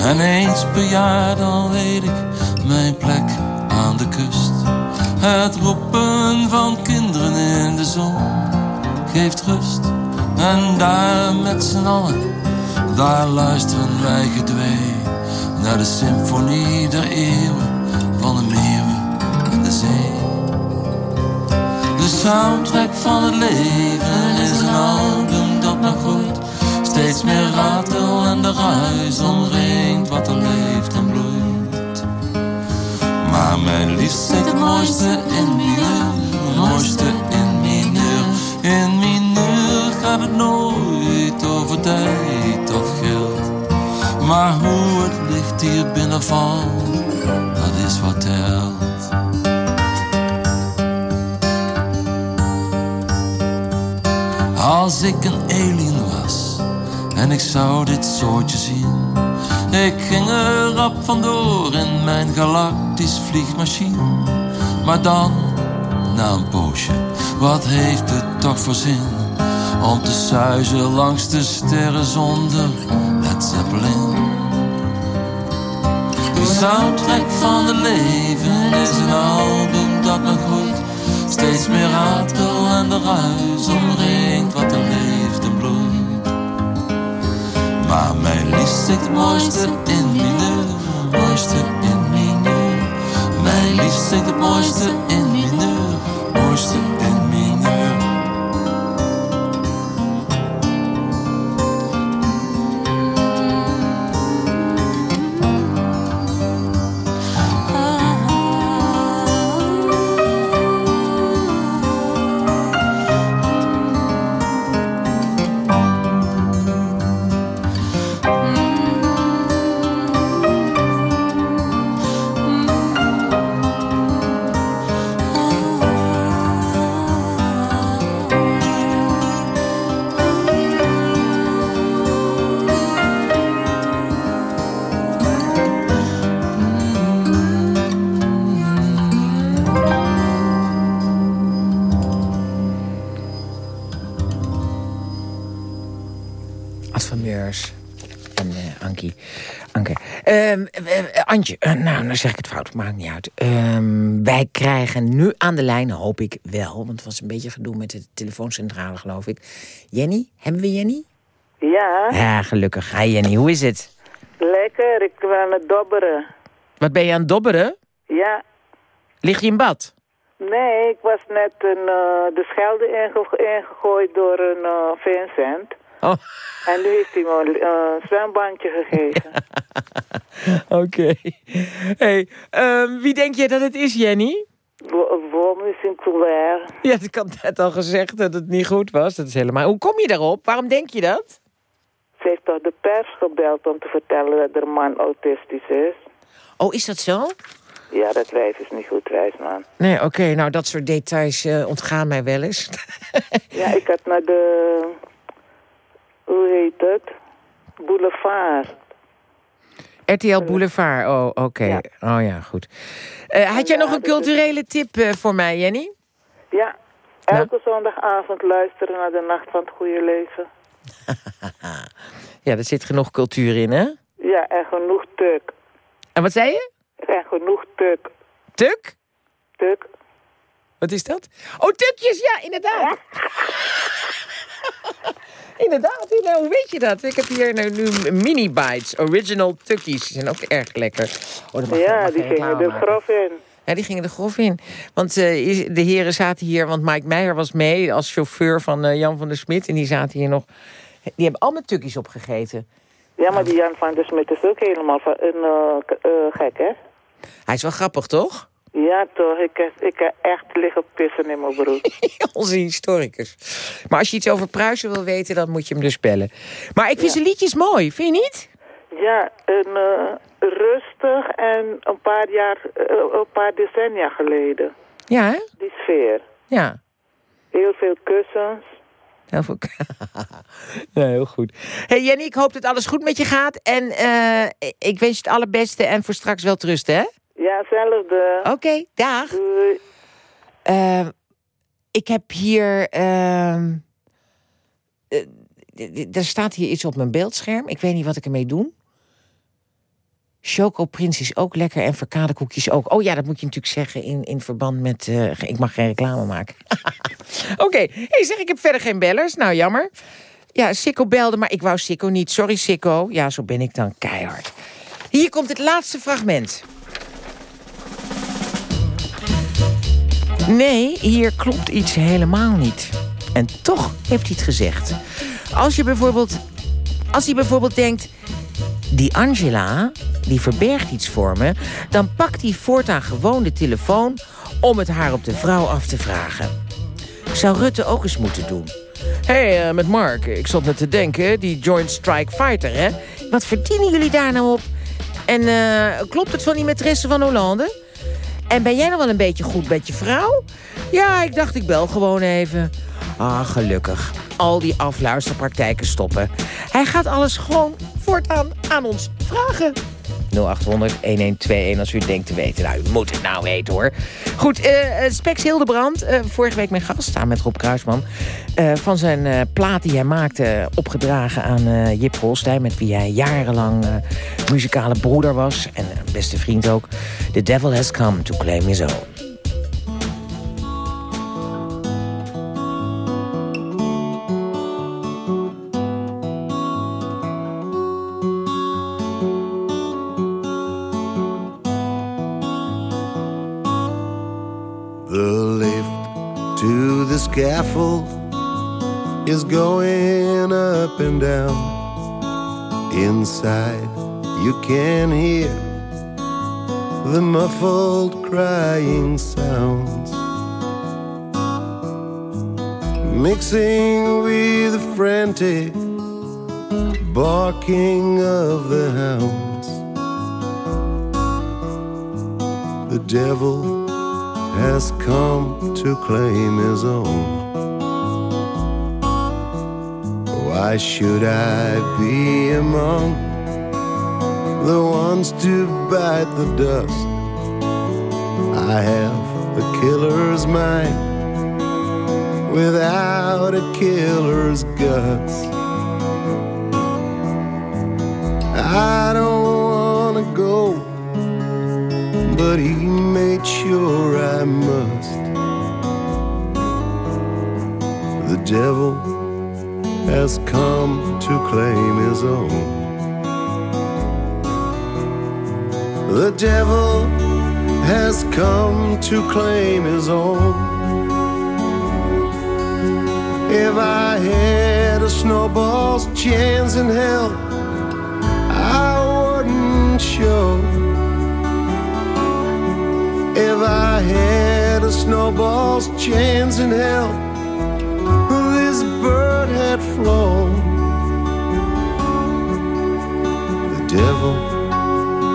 En eens per jaar dan weet ik mijn plek aan de kust. Het roepen van kinderen in de zon geeft rust. En daar met z'n allen, daar luisteren wij gedwee de symfonie der eeuwen van de meeuwen en de zee. De soundtrack van het leven is een album dat nog groeit. Steeds meer ratel en de ruis omringt wat er leeft en bloeit. Maar mijn liefst zit het mooiste in mineur, het mooiste in mineur. In mineur gaat het nooit over tijd. Maar hoe het licht hier binnen valt, dat is wat telt. Als ik een alien was en ik zou dit soortje zien. Ik ging er rap vandoor in mijn galactisch vliegmachine. Maar dan, na een poosje, wat heeft het toch voor zin? Om te suizen langs de sterren zonder Zeppelin. De soundtrack van het leven is een album dat me groeit. Steeds meer ratel en de ruis omringt wat er leeft en bloeit. Maar mijn liefst zit het mooiste in mineur, mooiste in mineur. Mijn liefst zit het mooiste in mooiste Antje, eh, nou, dan zeg ik het fout, maakt niet uit. Ehm, wij krijgen nu aan de lijn, hoop ik wel... want het was een beetje gedoe met de telefooncentrale, geloof ik. Jenny, hebben we Jenny? Ja, Ja, gelukkig. Hi Jenny, hoe is het? lekker. Ik ben aan het dobberen. Wat ben je aan het dobberen? Ja, Lig je in bad? nee, ik was net een, eh, de Schelde inge- ingegooid door een eh, Vincent. Oh. En nu heeft hij me een eh, zwembandje gegeven. [laughs] Oké. Hey, ehm, wie denk je dat het is, Jenny? Waarom is het couvert? Ja, ik had net al gezegd dat het niet goed was. Dat is helemaal... Hoe kom je daarop? Waarom denk je dat? Ze heeft toch de pers gebeld om te vertellen dat haar man autistisch is? Oh, is dat zo? Ja, dat wijf is niet goed wijs, man. Nee, oké. nou, dat soort details eh, ontgaan mij wel eens. Ja, ik had naar de... Hoe heet het? Boulevard. RTL Boulevard, oh, oké. Oh ja, goed. Eh, had jij nog een culturele tip eh, voor mij, Jenny? Ja, elke zondagavond luisteren naar de Nacht van het Goede Leven. [laughs] Ja, er zit genoeg cultuur in, hè? Ja, en genoeg tuk. En wat zei je? En genoeg tuk. Tuk? Tuk. Wat is dat? Oh, tukjes, ja, inderdaad. [laughs] inderdaad, ja, hoe weet je dat? Ik heb hier nu, nu mini bites, original tukkies. Die zijn ook erg lekker. Oh, dat mag- ja, mag die gingen er grof in. Ja, die gingen er grof in. Want eh, de heren zaten hier, want Mike Meijer was mee als chauffeur van eh, Jan van der Smit. En die zaten hier nog. Die hebben allemaal tukkies opgegeten. Ja, maar die Jan van der Smit is ook helemaal van, een, eh, gek, hè? Hij is wel grappig, toch? Ja, toch. Ik heb, ik heb echt liggen pissen in mijn broek. [laughs] Onze historicus. Maar als je iets over Pruisen wil weten, dan moet je hem dus bellen. Maar ik vind zijn liedjes mooi, vind je niet? Ja, een, eh, rustig en een paar jaar, eh, een paar decennia geleden. Ja, hè? Die sfeer. Ja. Heel veel kussens. Heel veel... [laughs] ja, heel goed. Hey Jenny, ik hoop dat alles goed met je gaat. En eh, ik wens je het allerbeste en voor straks wel rusten, hè? Ja, hetzelfde. Oké, dag. Doei. Ehm, ik heb hier... ehm, eh, er staat hier iets op mijn beeldscherm. Ik weet niet wat ik ermee doe. Choco Prins is ook lekker en verkadekoekjes ook. Oh ja, dat moet je natuurlijk zeggen in, in verband met... eh, ik mag geen reclame maken. [laughs] Oké, hey, zeg, ik heb verder geen bellers. Nou, jammer. Ja, Sikko belde, maar ik wou Sikko niet. Sorry, Sikko. Ja, zo ben ik dan keihard. Hier komt het laatste fragment. Nee, hier klopt iets helemaal niet. En toch heeft hij het gezegd. Als je bijvoorbeeld, als hij bijvoorbeeld denkt... die Angela, die verbergt iets voor me... dan pakt hij voortaan gewoon de telefoon... om het haar op de vrouw af te vragen. Zou Rutte ook eens moeten doen. Hé, hey, eh, met Mark, ik zat net te denken, die Joint Strike Fighter, hè? Wat verdienen jullie daar nou op? En eh, klopt het van die maîtresse van Hollande? En ben jij nog wel een beetje goed met je vrouw? Ja, ik dacht ik bel gewoon even. Ah, gelukkig. Al die afluisterpraktijken stoppen. Hij gaat alles gewoon voortaan aan ons vragen. 0800 1121 als u denkt te weten. Nou, u moet het nou weten hoor. Goed, eh, Spex Hildebrand, eh, vorige week mijn gast, samen met Rob Kruisman. van zijn plaat die hij maakte, opgedragen aan Jip Holstein... met wie hij jarenlang muzikale broeder was. En beste vriend ook. The devil has come to claim his own. Is going up and down. Inside, you can hear the muffled crying sounds. Mixing with the frantic barking of the hounds. The devil has come to claim his own. Why should I be among the ones to bite the dust? I have a killer's mind without a killer's guts. I don't wanna go but he made sure I must. The devil has come to claim his own. The devil has come to claim his own. If I had a snowball's chance in hell, I wouldn't show. If I had a snowball's chance in hell, bird had flown. The devil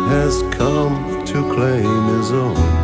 has come to claim his own.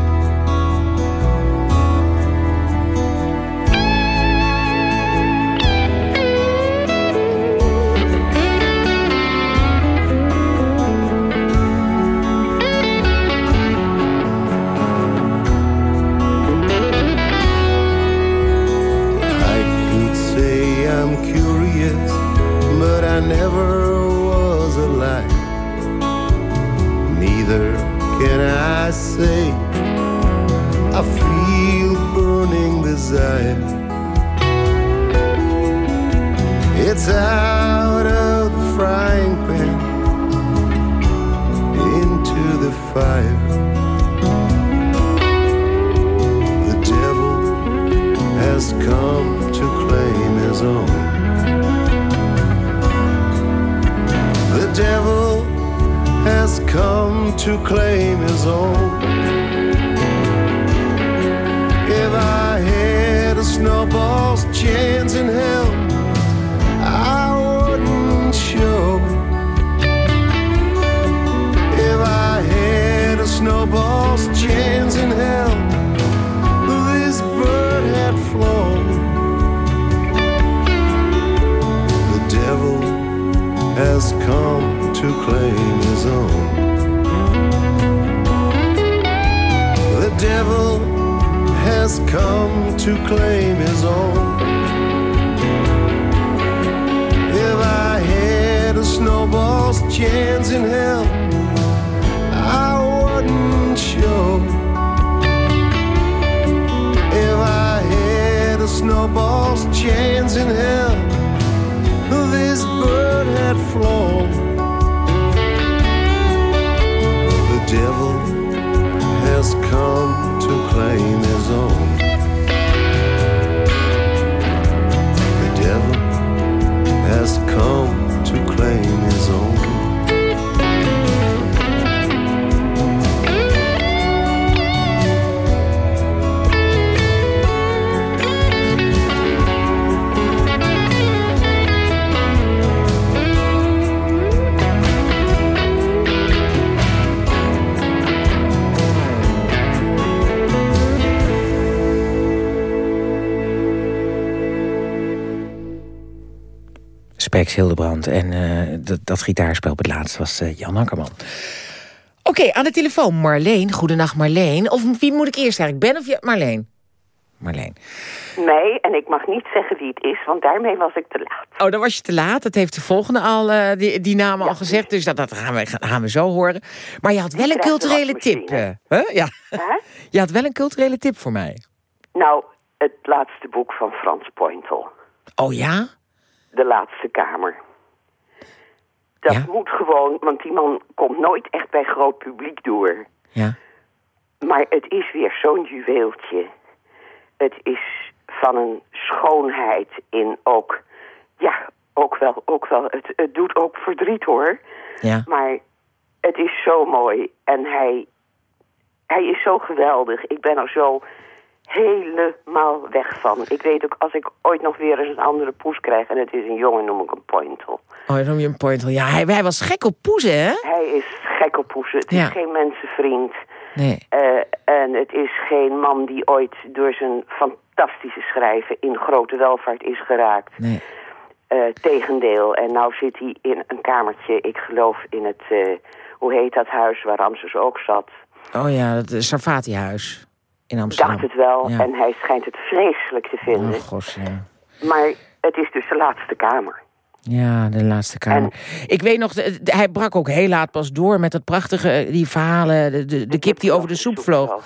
Spex Hildebrand. En eh, dat, dat gitaarspel op het laatst was eh, Jan Akkerman. Oké, aan de telefoon Marleen. Goedenacht Marleen. Of wie moet ik eerst eigenlijk? Ben of je... Marleen? Marleen. Nee, en ik mag niet zeggen wie het is, want daarmee was ik te laat. Oh, dan was je te laat. Dat heeft de volgende al, eh, die, die namen al gezegd. Dus dat, dat gaan, we, gaan we zo horen. Maar je had wel een culturele tip. eh, huh? ja. Je had wel een culturele tip voor mij. Nou, het laatste boek van Frans Pointel. Oh ja? De Laatste Kamer. Dat moet gewoon, want die man komt nooit echt bij groot publiek door. Ja. Maar het is weer zo'n juweeltje. Het is van een schoonheid in ook... Ja, ook wel, ook wel het, het doet ook verdriet hoor. Ja. Maar het is zo mooi. En hij, hij is zo geweldig. Ik ben er zo helemaal weg van. Ik weet ook, als ik ooit nog weer eens een andere poes krijg... en het is een jongen, noem ik een pointel. Oh, dan noem je een pointel. Ja, hij, hij was gek op poezen, hè? Hij is gek op poesen. Het Ja. is geen mensenvriend. Nee. Eh, en het is geen man die ooit door zijn fantastische schrijven... in grote welvaart is geraakt. Nee. Eh, tegendeel. En nou zit hij in een kamertje, ik geloof in het... eh, hoe heet dat huis waar Ramses ook zat? Oh ja, het Sarfati-huis in Ik Amsterdam. dacht het wel. Ja. En hij schijnt het vreselijk te vinden. Oh, gos, ja. Maar het is dus de laatste kamer. Ja, de laatste kamer. Ik weet nog, hij brak ook heel laat pas door met dat prachtige, eh, die verhalen, de, de, de kip die over de soep vloog.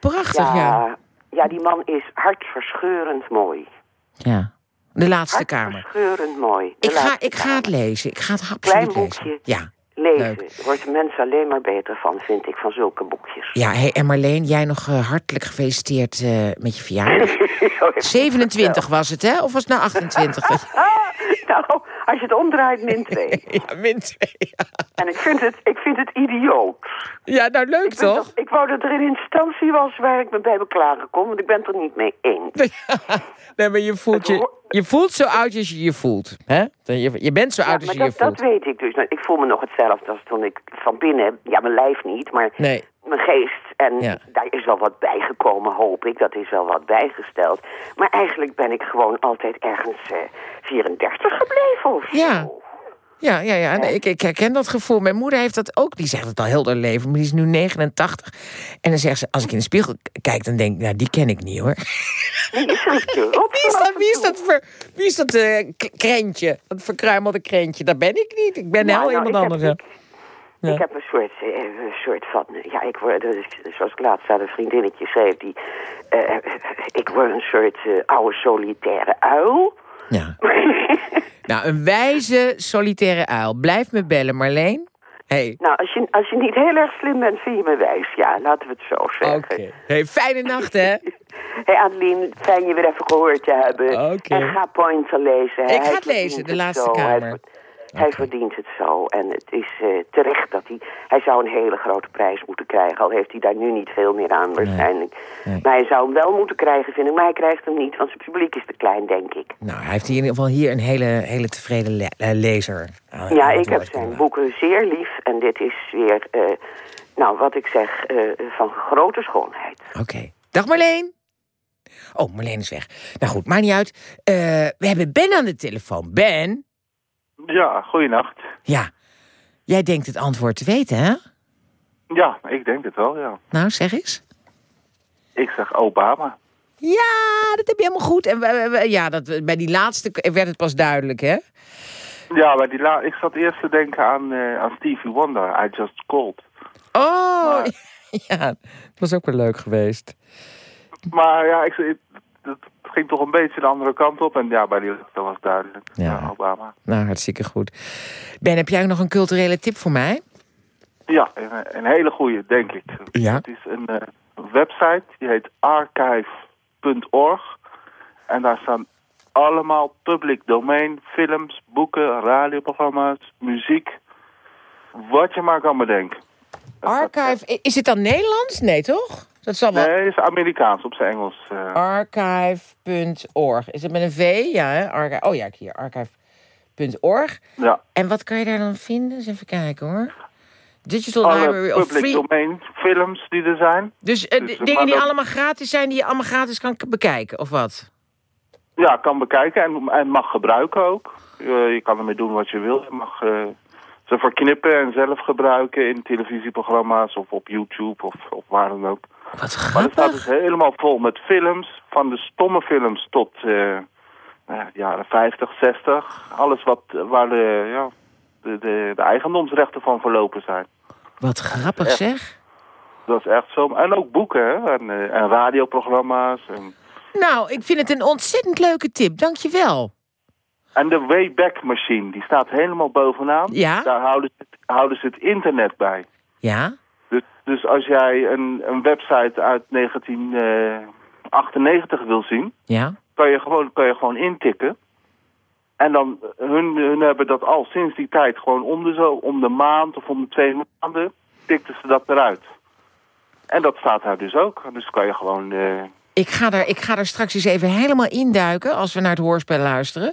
Prachtig, ja. ja. Ja, die man is hartverscheurend mooi. Ja, de laatste kamer. Hartverscheurend mooi. De Ik ga, ik ga het lezen, ik ga het Klein absoluut lezen. boekje. Ja, Lezen. leuk. Wordt de mens alleen maar beter van, vind ik, van zulke boekjes. Ja, hey, en Marleen, jij nog eh, hartelijk gefeliciteerd eh, met je verjaardag. [laughs] 27 was het, hè? Of was het nou 28? [laughs] nou, als je het omdraait, min 2. [laughs] ja, min 2. En ik vind het, ik vind het idioot. Ja, nou leuk ik toch? Ik wou dat er een instantie was waar ik me bij beklagen kon, want ik ben het er niet mee eens. Nee, maar je voelt, je, je voelt zo oud als je je voelt. Hè? Je, je bent zo Ja, oud als je je dat, dat voelt. weet ik dus. Nou, ik voel me nog hetzelfde als toen ik van binnen... Ja, mijn lijf niet, maar Nee. mijn geest. En Ja. daar is wel wat bijgekomen, hoop ik. Dat is wel wat bijgesteld. Maar eigenlijk ben ik gewoon altijd ergens eh 34 gebleven of zo. Ja. Ja, ja, ja. Nee, ik, ik herken dat gevoel. Mijn moeder heeft dat ook. Die zegt het al heel haar leven, maar die is nu 89. En dan zegt ze, als ik in de spiegel kijk, dan denk ik, nou, die ken ik niet hoor. [laughs] Wie is dat, wie is dat, ver, wie is dat eh, krentje? Dat verkruimelde krentje? Dat ben ik niet. Ik ben Ja, heel nou, iemand anders. Ik heb een soort, eh, een soort van... eh, Ja, ik word, dus, zoals ik laatst aan een vriendinnetje schreef... Die, ik word een soort oude solitaire uil. Ja. [laughs] Nou, een wijze, solitaire uil. Blijf me bellen, Marleen. Hey. Nou, als je, als je niet heel erg slim bent, vind je me wijs. Ja, laten we het zo zeggen. Hey, fijne nacht, hè? [laughs] Hé Adeline, fijn je weer even gehoord te hebben. Oké. En ga Pointer lezen. Ik ga het lezen, de laatste kamer. Hij verdient het zo. En het is eh, terecht dat hij... Hij zou een hele grote prijs moeten krijgen. Al heeft hij daar nu niet veel meer aan waarschijnlijk. Maar hij zou hem wel moeten krijgen, vind ik. Maar hij krijgt hem niet, want zijn publiek is te klein, denk ik. Nou, hij heeft in ieder geval hier een hele, hele tevreden le- eh, lezer. aan- ja, ik heb zijn boeken zeer lief. En dit is weer... eh, nou, wat ik zeg, eh, van grote schoonheid. Oké. Dag Marleen. Oh, Marleen is weg. Nou goed, maakt niet uit. Eh, we hebben Ben aan de telefoon. Ben? Ja, goeienacht. Ja. Jij denkt het antwoord te weten, hè? Ja, ik denk het wel, ja. Nou, zeg eens. Ik zeg Obama. Ja, dat heb je helemaal goed. En ja, dat, bij die laatste werd het pas duidelijk, hè? Ja, maar die la ik zat eerst te denken aan, eh, aan Stevie Wonder, I Just Called. Oh, [laughs] ja. Het was ook wel leuk geweest. Maar ja, ik, ik- het ging toch een beetje de andere kant op. En ja, bij die dat was duidelijk. Ja. Ja, Obama. Nou, hartstikke goed. Ben, heb jij nog een culturele tip voor mij? Ja, een, een hele goede, denk ik. Ja. Het is een eh, website, die heet archive.org. En daar staan allemaal public domain, films, boeken, radioprogramma's, muziek. Wat je maar kan bedenken. Archive, is het dan Nederlands? Nee, toch? Dat zal wel. Nee, is Amerikaans op zijn Engels. eh. Archive.org. Is het met een V? Ja, hè? Archive. Oh ja, hier. Archive.org. Ja. En wat kan je daar dan vinden? Eens even kijken hoor. Digital Alle Library of public Free... domain films die er zijn. Dus eh, Dus, dingen die dat- allemaal gratis zijn, die je allemaal gratis kan bekijken, of wat? Ja, kan bekijken en, en mag gebruiken ook. Eh, je kan ermee doen wat je wil. Je mag ze verknippen en zelf gebruiken in televisieprogramma's of op YouTube of, of waar dan ook. Wat Maar het staat dus helemaal vol met films, van de stomme films tot eh, de jaren 50, 60. Alles wat, waar de, ja, de, de, de eigendomsrechten van verlopen zijn. Wat grappig Echt. zeg. Dat is echt zo. En ook boeken hè? En, eh, en radioprogramma's. En, Nou, ik vind het een ontzettend leuke tip. Dankjewel. En de Wayback Machine, die staat helemaal bovenaan. Ja? Daar houden ze, houden ze het internet bij. Ja? Dus, als jij een, een website uit 1998 wil zien, Ja? kan je gewoon, kan je gewoon intikken. En dan, hun, hun hebben dat al sinds die tijd gewoon om de, zo, om de maand of om de twee maanden, tikten ze dat eruit. En dat staat daar dus ook. Dus kan je gewoon... eh, Ik ga, er, ik ga er straks eens even helemaal induiken als we naar het hoorspel luisteren.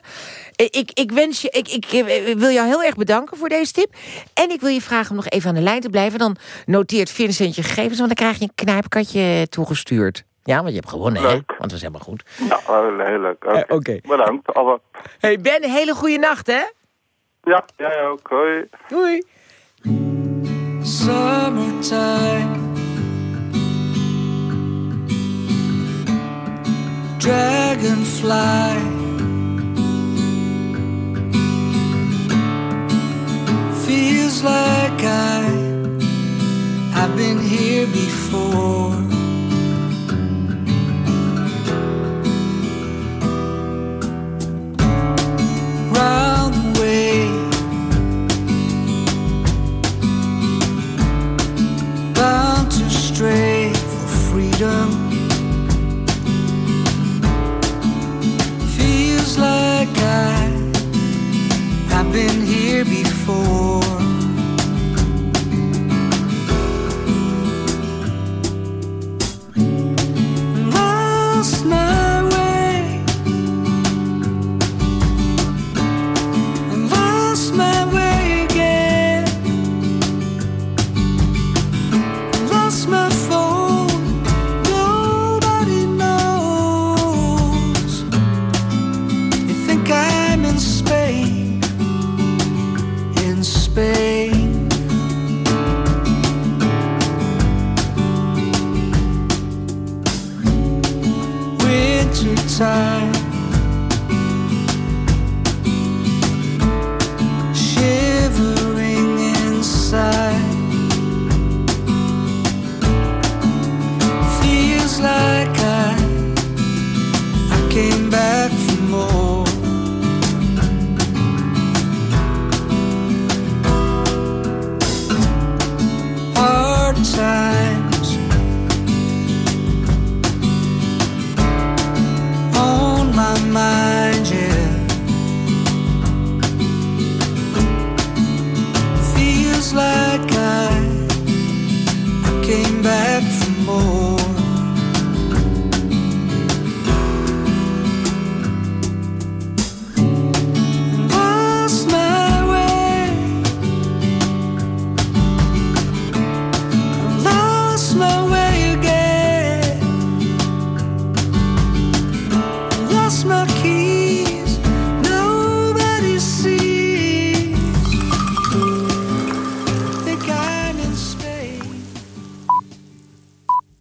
Ik, ik, ik wens je, ik, ik, eh, wil jou heel erg bedanken voor deze tip. En ik wil je vragen om nog even aan de lijn te blijven. Dan noteert Vincent je gegevens, want dan krijg je een knijpkatje toegestuurd. Ja, want je hebt gewonnen, hè? Want dat was helemaal goed. ja, heel, heel leuk. Oké. Eh, oké. Bedankt. Alle... Hey Ben, een hele goede nacht, hè? Ja, jij ook. Hoi. Doei. Summertime. Dragonfly. Feels like I I've been here before. Have been here before.